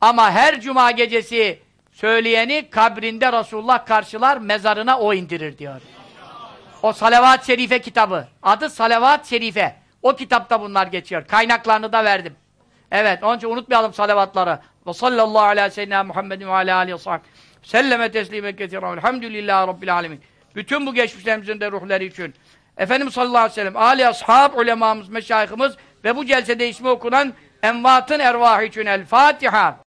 A: Ama her cuma gecesi söyleyeni kabrinde Resulullah karşılar, mezarına o indirir diyor. O salavat-ı şerife kitabı. Adı salavat-ı şerife. O kitapta bunlar geçiyor. Kaynaklarını da verdim. Evet, onun için unutmayalım salavatları. Ve sallallahu ala seyyidina Muhammedin ve ala aleyhi sahbihi. Selleme teslime ketiren. Elhamdülillahi rabbil alemin. Bütün bu geçmişlerimizin de ruhları için. Efendimiz sallallahu aleyhi ve sellem, âli ashab, ulemamız, meşayihimiz ve bu celsede ismi okunan Envatın ervahı için El Fatiha.